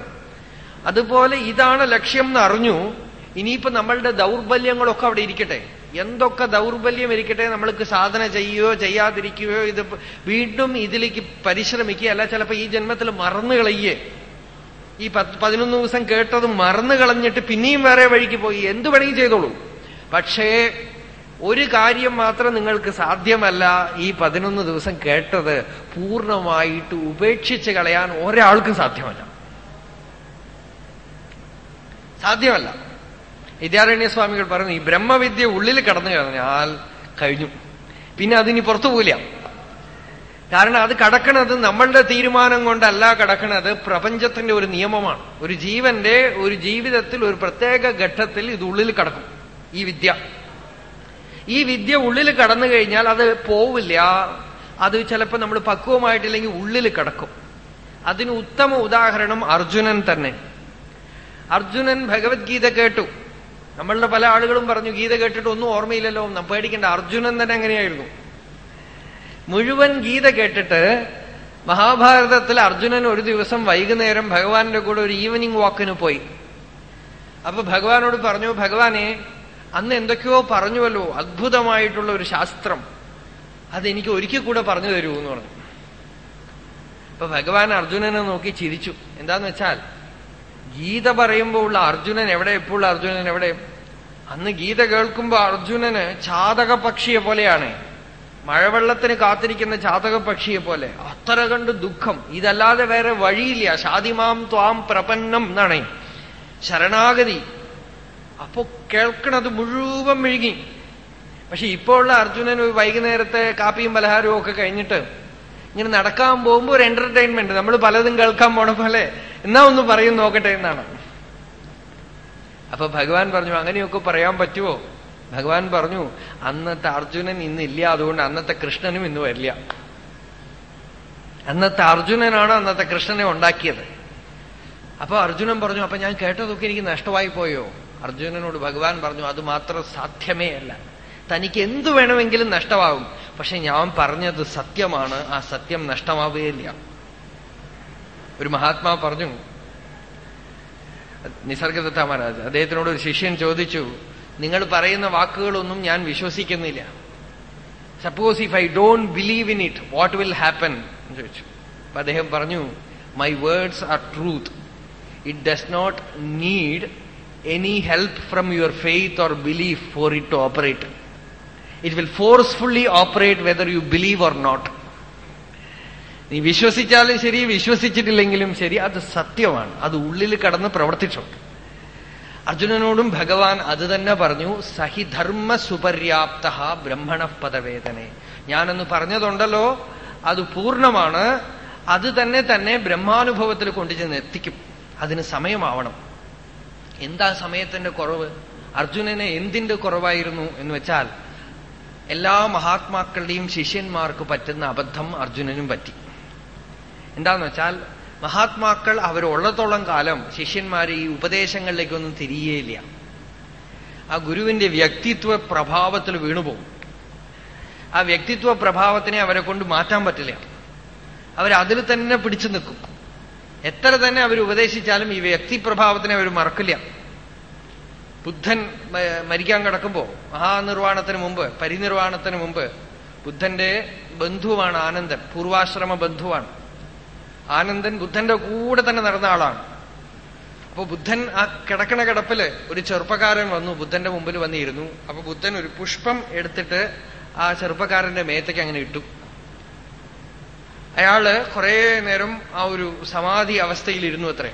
അതുപോലെ ഇതാണ് ലക്ഷ്യം എന്ന് അറിഞ്ഞു. ഇനിയിപ്പോ നമ്മളുടെ ദൗർബല്യങ്ങളൊക്കെ അവിടെ ഇരിക്കട്ടെ. എന്തൊക്കെ ദൗർബല്യം ഇരിക്കട്ടെ? നമ്മൾക്ക് സാധന ചെയ്യുകയോ ചെയ്യാതിരിക്കുകയോ ഇത് വീണ്ടും ഇതിലേക്ക് പരിശ്രമിക്കുക അല്ല ചിലപ്പോ ഈ ജന്മത്തിൽ മറന്നു കളയേ ഈ പത്ത് പതിനൊന്ന് ദിവസം കേട്ടത് മറന്നു കളഞ്ഞിട്ട് പിന്നെയും വേറെ വഴിക്ക് പോയി. എന്തു വേണമെങ്കിൽ ചെയ്തോളൂ. പക്ഷേ ഒരു കാര്യം മാത്രം നിങ്ങൾക്ക് സാധ്യമല്ല. ഈ പതിനൊന്ന് ദിവസം കേട്ടത് പൂർണമായിട്ട് ഉപേക്ഷിച്ച് കളയാൻ ഒരാൾക്കും സാധ്യമല്ല. സാധ്യമല്ല. വിദ്യാരണ്യസ്വാമികൾ പറഞ്ഞു ഈ ബ്രഹ്മവിദ്യ ഉള്ളിൽ കടന്നു കഴിഞ്ഞാൽ കഴിഞ്ഞു. പിന്നെ അതിനി പുറത്തു പോവില്ല. കാരണം അത് കടക്കണത് നമ്മളുടെ തീരുമാനം കൊണ്ടല്ല കടക്കണത് പ്രപഞ്ചത്തിന്റെ ഒരു നിയമമാണ്. ഒരു ജീവന്റെ ഒരു ജീവിതത്തിൽ ഒരു പ്രത്യേക ഘട്ടത്തിൽ ഇത് ഉള്ളിൽ കടക്കും. ഈ വിദ്യ. ഈ വിദ്യ ഉള്ളിൽ കടന്നു കഴിഞ്ഞാൽ അത് പോവില്ല. അത് ചിലപ്പോൾ നമ്മൾ പക്വമായിട്ടില്ലെങ്കിൽ ഉള്ളിൽ കടക്കും. അതിന് ഉത്തമ ഉദാഹരണം അർജുനൻ തന്നെ. അർജുനൻ ഭഗവത്ഗീത കേട്ടു. നമ്മളുടെ പല ആളുകളും പറഞ്ഞു ഗീത കേട്ടിട്ട് ഒന്നും ഓർമ്മയില്ലല്ലോ പേടിക്കേണ്ട. അർജുനൻ തന്നെ എങ്ങനെയായിരുന്നു? മുഴുവൻ ഗീത കേട്ടിട്ട് മഹാഭാരതത്തിൽ അർജുനൻ ഒരു ദിവസം വൈകുന്നേരം ഭഗവാന്റെ കൂടെ ഒരു ഈവനിങ് വാക്കിന് പോയി. അപ്പൊ ഭഗവാനോട് പറഞ്ഞു ഭഗവാനെ അന്ന് എന്തൊക്കെയോ പറഞ്ഞുവല്ലോ അത്ഭുതമായിട്ടുള്ള ഒരു ശാസ്ത്രം. അതെനിക്ക് ഒരിക്കൽ കൂടെ പറഞ്ഞു തരൂ എന്ന് പറഞ്ഞു. അപ്പൊ ഭഗവാൻ അർജുനനെ നോക്കി ചിരിച്ചു. എന്താന്ന് വെച്ചാൽ ഗീത പറയുമ്പോൾ ഉള്ള അർജുനൻ എവിടെ എപ്പോഴുള്ള അർജുനൻ എവിടെ? അന്ന് ഗീത കേൾക്കുമ്പോ അർജുനന് ചാതക പക്ഷിയെ പോലെയാണ്. മഴവെള്ളത്തിന് കാത്തിരിക്കുന്ന ചാതകപക്ഷിയെ പോലെ. അത്ര കണ്ട് ദുഃഖം. ഇതല്ലാതെ വേറെ വഴിയില്ല. ഷാദിമാം ത്വാം പ്രപന്നം എന്നാണ്. ശരണാഗതി. അപ്പോ കേൾക്കണത് മുഴുവൻ മെഴുകി. പക്ഷെ ഇപ്പോൾ ഉള്ള അർജുനൻ ഒരു വൈകുന്നേരത്തെ കാപ്പിയും പലഹാരവും ഒക്കെ കഴിഞ്ഞിട്ട് ഇങ്ങനെ നടക്കാൻ പോകുമ്പോൾ ഒരു എന്റർടൈൻമെന്റ് നമ്മൾ പലതും കേൾക്കാൻ പോണ പോലെ. എന്നാ ഒന്ന് പറയും നോക്കട്ടെ എന്നാണ്. അപ്പൊ ഭഗവാൻ പറഞ്ഞു അങ്ങനെയൊക്കെ പറയാൻ പറ്റുമോ ഭഗവാൻ പറഞ്ഞു അന്നത്തെ അർജുനൻ ഇന്നില്ല അതുകൊണ്ട് അന്നത്തെ കൃഷ്ണനും ഇന്ന് വരില്ല. അന്നത്തെ അർജുനനാണ് അന്നത്തെ കൃഷ്ണനെ ഉണ്ടാക്കിയത്. അപ്പൊ അർജുനൻ പറഞ്ഞു അപ്പൊ ഞാൻ കേട്ടതൊക്കെ എനിക്ക് നഷ്ടമായി പോയോ? അർജുനനോട് ഭഗവാൻ പറഞ്ഞു അത് മാത്രം സാധ്യമേ അല്ല. തനിക്ക് എന്തു വേണമെങ്കിലും നഷ്ടമാകും. പക്ഷെ ഞാൻ പറഞ്ഞത് സത്യമാണ്. ആ സത്യം നഷ്ടമാവുകയില്ല. ഒരു മഹാത്മാ പറഞ്ഞു നിസർഗദത്ത മഹാരാജ് അദ്ദേഹത്തിനോട് ഒരു ശിഷ്യൻ ചോദിച്ചു നിങ്ങൾ പറയുന്ന വാക്കുകളൊന്നും ഞാൻ വിശ്വസിക്കുന്നില്ല. Suppose if I don't believe in it what will happen എന്ന് ചോദിച്ചു. അപ്പൊ അദ്ദേഹം പറഞ്ഞു my words are truth it does not need any help from your faith or belief for it to operate it will forcefully operate whether you believe or not നീ വിശ്വസിച്ചാലും ശരി വിശ്വസിച്ചിട്ടില്ലെങ്കിലും ശരി അത് സത്യമാണ്. അത് ഉള്ളിൽ കടന്ന് പ്രവർത്തിച്ചു അർജുനനോടും ഭഗവാൻ അത് തന്നെ പറഞ്ഞു സഹിധർമ്മ സുപര്യാപ്ത ബ്രഹ്മണ പദവേദനെ. ഞാനെന്ന് പറഞ്ഞതുണ്ടല്ലോ അത് പൂർണമാണ് അത് തന്നെ തന്നെ ബ്രഹ്മാനുഭവത്തിൽ കൊണ്ടുചെന്ന് എത്തിക്കും. അതിന് സമയമാവണം. എന്താ സമയത്തിന്റെ കുറവ്? അർജുനന് എന്തിന്റെ കുറവായിരുന്നു എന്ന് വെച്ചാൽ എല്ലാ മഹാത്മാക്കളുടെയും ശിഷ്യന്മാർക്ക് പറ്റുന്ന അബദ്ധം അർജുനനും പറ്റി. എന്താന്ന് വെച്ചാൽ മഹാത്മാക്കൾ അവരുള്ളത്തോളം കാലം ശിഷ്യന്മാരെ ഈ ഉപദേശങ്ങളിലേക്കൊന്നും തിരിയേയില്ല. ആ ഗുരുവിന്റെ വ്യക്തിത്വ പ്രഭാവത്തിൽ വീണുപോകും ആ വ്യക്തിത്വ പ്രഭാവത്തിനെ അവരെ കൊണ്ട് മാറ്റാൻ പറ്റില്ല. അവരതിൽ തന്നെ പിടിച്ചു നിൽക്കും. എത്ര തന്നെ അവർ ഉപദേശിച്ചാലും ഈ വ്യക്തിപ്രഭാവത്തിനെ അവർ മറക്കില്ല. ബുദ്ധൻ മരിക്കാൻ കിടക്കുമ്പോ മഹാനിർവാണത്തിന് മുമ്പ് പരിനിർവാണത്തിന് മുമ്പ് ബുദ്ധന്റെ ബന്ധുവാണ് ആനന്ദൻ പൂർവാശ്രമ ബന്ധുവാണ്. ആനന്ദൻ ബുദ്ധന്റെ കൂടെ തന്നെ നടന്ന ആളാണ്. അപ്പൊ ബുദ്ധൻ ആ കിടക്കണ കിടപ്പിൽ ഒരു ചെറുപ്പക്കാരൻ വന്നു ബുദ്ധന്റെ മുമ്പിൽ വന്നിരുന്നു. അപ്പൊ ബുദ്ധൻ ഒരു പുഷ്പം എടുത്തിട്ട് ആ ചെറുപ്പക്കാരന്റെ മേത്തേക്ക് അങ്ങനെ ഇട്ടു. അയാൾ കുറെ നേരം ആ ഒരു സമാധി അവസ്ഥയിലിരുന്നു അത്രേ.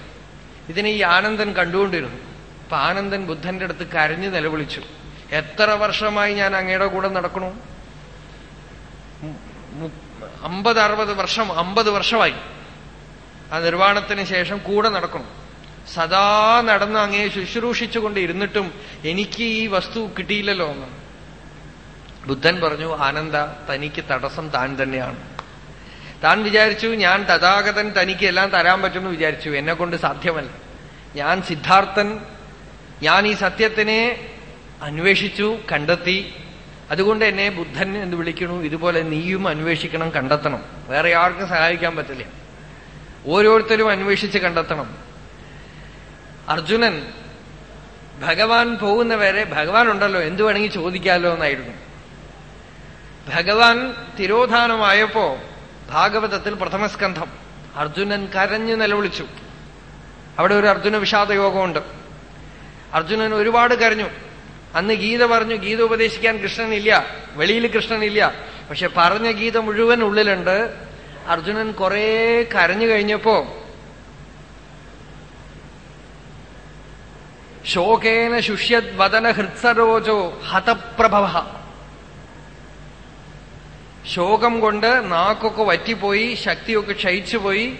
ഇതിനെ ഈ ആനന്ദൻ കണ്ടുകൊണ്ടിരുന്നു. അപ്പൊ ആനന്ദൻ ബുദ്ധന്റെ അടുത്ത് കരഞ്ഞു നിലവിളിച്ചു. എത്ര വർഷമായി ഞാൻ അങ്ങയുടെ കൂടെ നടക്കണു? അമ്പത് അറുപത് വർഷം അമ്പത് വർഷമായി. ആ നിർവാണത്തിന് ശേഷം കൂടെ നടക്കണം. സദാ നടന്ന് അങ്ങേ ശുശ്രൂഷിച്ചുകൊണ്ട് ഇരുന്നിട്ടും എനിക്ക് ഈ വസ്തു കിട്ടിയില്ലല്ലോ എന്ന്. ബുദ്ധൻ പറഞ്ഞു ആനന്ദ തനിക്ക് തടസ്സം താൻ തന്നെയാണ്. താൻ വിചാരിച്ചു ഞാൻ തഥാഗതൻ തനിക്ക് എല്ലാം തരാൻ പറ്റുമെന്ന് വിചാരിച്ചു. എന്നെ കൊണ്ട് സാധ്യമല്ല. ഞാൻ സിദ്ധാർത്ഥൻ ഞാൻ ഈ സത്യത്തിനെ അന്വേഷിച്ചു കണ്ടെത്തി. അതുകൊണ്ട് എന്നെ ബുദ്ധൻ എന്ന് വിളിക്കണു ഇതുപോലെ നീയും അന്വേഷിക്കണം കണ്ടെത്തണം. വേറെ ആർക്കും സഹായിക്കാൻ പറ്റില്ല. ഓരോരുത്തരും അന്വേഷിച്ച് കണ്ടെത്തണം. അർജുനൻ ഭഗവാൻ പോകുന്നവരെ ഭഗവാൻ ഉണ്ടല്ലോ എന്തു വേണമെങ്കിൽ ചോദിക്കാമല്ലോ എന്നായിരുന്നു. ഭഗവാൻ തിരോധാനമായപ്പോ ഭാഗവതത്തിൽ പ്രഥമസ്കന്ധം. അർജുനൻ കരഞ്ഞു നിലവിളിച്ചു. അവിടെ ഒരു അർജുന വിഷാദ യോഗമുണ്ട് അർജുനൻ ഒരുപാട് കരഞ്ഞു. അന്ന് ഗീത പറഞ്ഞു ഗീത ഉപദേശിക്കാൻ കൃഷ്ണനില്ല വെളിയിൽ കൃഷ്ണനില്ല. പക്ഷെ പറഞ്ഞ ഗീത മുഴുവൻ ഉള്ളിലുണ്ട്. അർജുനൻ കുറെ കരഞ്ഞു കഴിഞ്ഞപ്പോ ശോകേന ശുഷ്യത് വദന ഹൃത്സരോജോ ഹതപ്രഭവ. ശോകം കൊണ്ട് നാക്കൊക്കെ വറ്റിപ്പോയി ശക്തിയൊക്കെ ക്ഷയിച്ചുപോയി.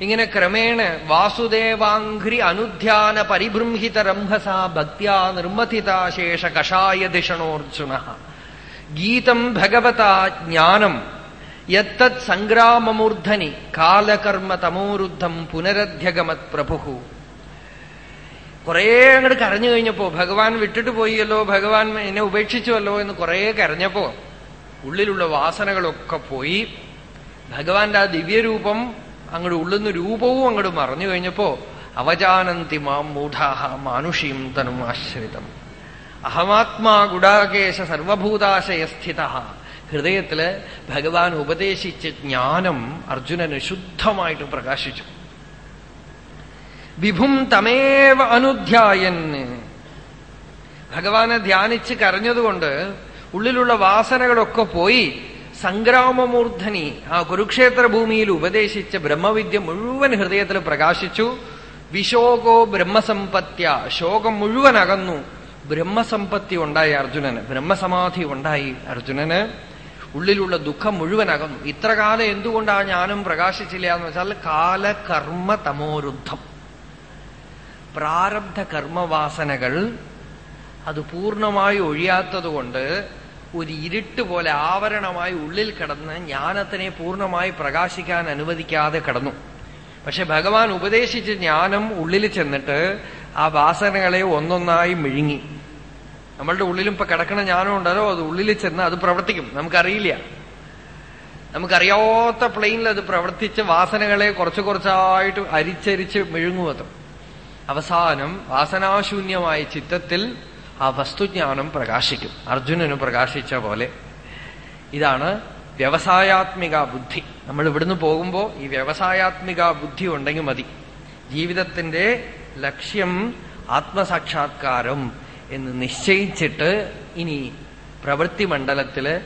ഇങ്ങനെ ക്രമേണ വാസുദേവാഘ്രി അനുധ്യാന പരിബൃംഹിത രംഭസ ഭക്യാ നിർമ്മഥിതാശേഷ കഷായ ദിഷണോർജുന ഗീതം ഭഗവത ജ്ഞാനം യത്തത് സംഗ്രാമമൂർധനി കാലകർമ്മ തമോരുദ്ധം പുനരധ്യഗമത് പ്രഭു കുറേ അങ്ങോട്ട് കരഞ്ഞു കഴിഞ്ഞപ്പോ ഭഗവാൻ വിട്ടിട്ട് പോയല്ലോ ഭഗവാൻ എന്നെ ഉപേക്ഷിച്ചുവല്ലോ എന്ന് കുറേ കരഞ്ഞപ്പോ ഉള്ളിലുള്ള വാസനകളൊക്കെ പോയി. ഭഗവാന്റെ ആ ദിവ്യരൂപം അങ്ങോട്ട് ഉള്ളുന്ന രൂപവും അങ്ങോട്ട് മറഞ്ഞു കഴിഞ്ഞപ്പോ അവജാനന്തി മാം മൂഢാഹ മാനുഷീം തനും ആശ്രിതം അഹമാത്മാ ഗുഡാകേശ സർവഭൂതാശയസ്ഥിത. ഹൃദയത്തിൽ ഭഗവാൻ ഉപദേശിച്ച ജ്ഞാനം അർജുനന് ശുദ്ധമായിട്ട് പ്രകാശിച്ചു. വിഭും തമേവ അനുധ്യായൻ ഭഗവാനെ ധ്യാനിച്ച് കരഞ്ഞതുകൊണ്ട് ഉള്ളിലുള്ള വാസനകളൊക്കെ പോയി സംഗ്രാമമൂർധനി ആ കുരുക്ഷേത്ര ഭൂമിയിൽ ഉപദേശിച്ച ബ്രഹ്മവിദ്യ മുഴുവൻ ഹൃദയത്തിൽ പ്രകാശിച്ചു. വിശോകോ ബ്രഹ്മസമ്പത്യ. ശോകം മുഴുവൻ അകന്നു. ബ്രഹ്മസമ്പത്തി ഉണ്ടായി അർജുനന്. ബ്രഹ്മസമാധി ഉണ്ടായി അർജുനന്. ഉള്ളിലുള്ള ദുഃഖം മുഴുവൻ അകന്നു ഇത്ര കാലം എന്തുകൊണ്ടാണ് ഞാനും പ്രകാശിച്ചില്ല എന്ന് വെച്ചാൽ കാലകർമ്മ തമോരുദ്ധം പ്രാരബ്ധ കർമ്മവാസനകൾ അത് പൂർണമായി ഒഴിയാത്തതുകൊണ്ട് ഒരു ഇരുട്ട് പോലെ ആവരണമായി ഉള്ളിൽ കിടന്ന് ജ്ഞാനത്തിനെ പൂർണമായി പ്രകാശിക്കാൻ അനുവദിക്കാതെ കിടന്നു. പക്ഷെ ഭഗവാൻ ഉപദേശിച്ച ജ്ഞാനം ഉള്ളിൽ ചെന്നിട്ട് ആ വാസനകളെ ഒന്നൊന്നായി മിഴുങ്ങി. നമ്മളുടെ ഉള്ളിലും ഇപ്പൊ കിടക്കണ ജ്ഞാനം ഉണ്ടല്ലോ അത് ഉള്ളിൽ ചെന്ന് അത് പ്രവർത്തിക്കും. നമുക്കറിയില്ല. നമുക്കറിയാത്ത പ്ലെയിനിൽ അത് പ്രവർത്തിച്ച് വാസനകളെ കുറച്ച് കുറച്ചായിട്ട് അരിച്ചരിച്ച് മിഴുങ്ങും അത്. അവസാനം വാസനാശൂന്യമായ ചിത്തത്തിൽ ആ വസ്തുജ്ഞാനം പ്രകാശിക്കും. അർജുനന് പ്രകാശിച്ച പോലെ. ഇതാണ് വ്യവസായാത്മിക ബുദ്ധി. നമ്മൾ ഇവിടുന്ന് പോകുമ്പോൾ ഈ വ്യവസായാത്മിക ബുദ്ധി ഉണ്ടെങ്കിൽ മതി. ജീവിതത്തിന്റെ ലക്ഷ്യം ആത്മസാക്ഷാത്കാരം. എന്ന് നിശ്ചയിച്ചിട്ട് ഇനി പ്രവൃത്തി മണ്ഡലത്തിൽ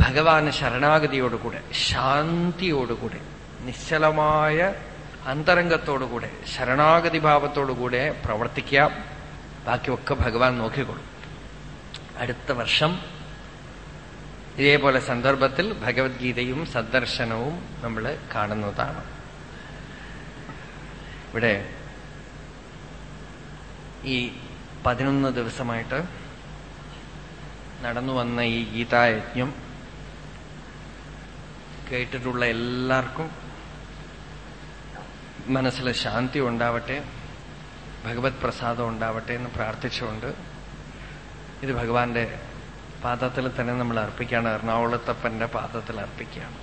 ഭഗവാന് ശരണാഗതിയോടുകൂടെ ശാന്തിയോടുകൂടെ നിശ്ചലമായ അന്തരംഗത്തോടുകൂടെ ശരണാഗതി ഭാവത്തോടുകൂടെ പ്രവർത്തിക്കാം. ബാക്കിയൊക്കെ ഭഗവാൻ നോക്കിക്കൊള്ളും. അടുത്ത വർഷം ഇതേപോലെ സന്ദർഭത്തിൽ ഭഗവത്ഗീതയും സന്ദർശനവും നമ്മൾ കാണുന്നതാണ്. ഇവിടെ ഈ പതിനൊന്ന് ദിവസമായിട്ട് നടന്നു വന്ന ഈ ഗീതായജ്ഞം കേട്ടിട്ടുള്ള എല്ലാവർക്കും മനസ്സിൽ ശാന്തി ഉണ്ടാവട്ടെ ഭഗവത് പ്രസാദം ഉണ്ടാവട്ടെ എന്ന് പ്രാർത്ഥിച്ചുകൊണ്ട് ഇത് ഭഗവാന്റെ പാദത്തിൽ തന്നെ നമ്മൾ അർപ്പിക്കുകയാണ് എറണാകുളത്തപ്പന്റെ പാദത്തിൽ അർപ്പിക്കുകയാണ്.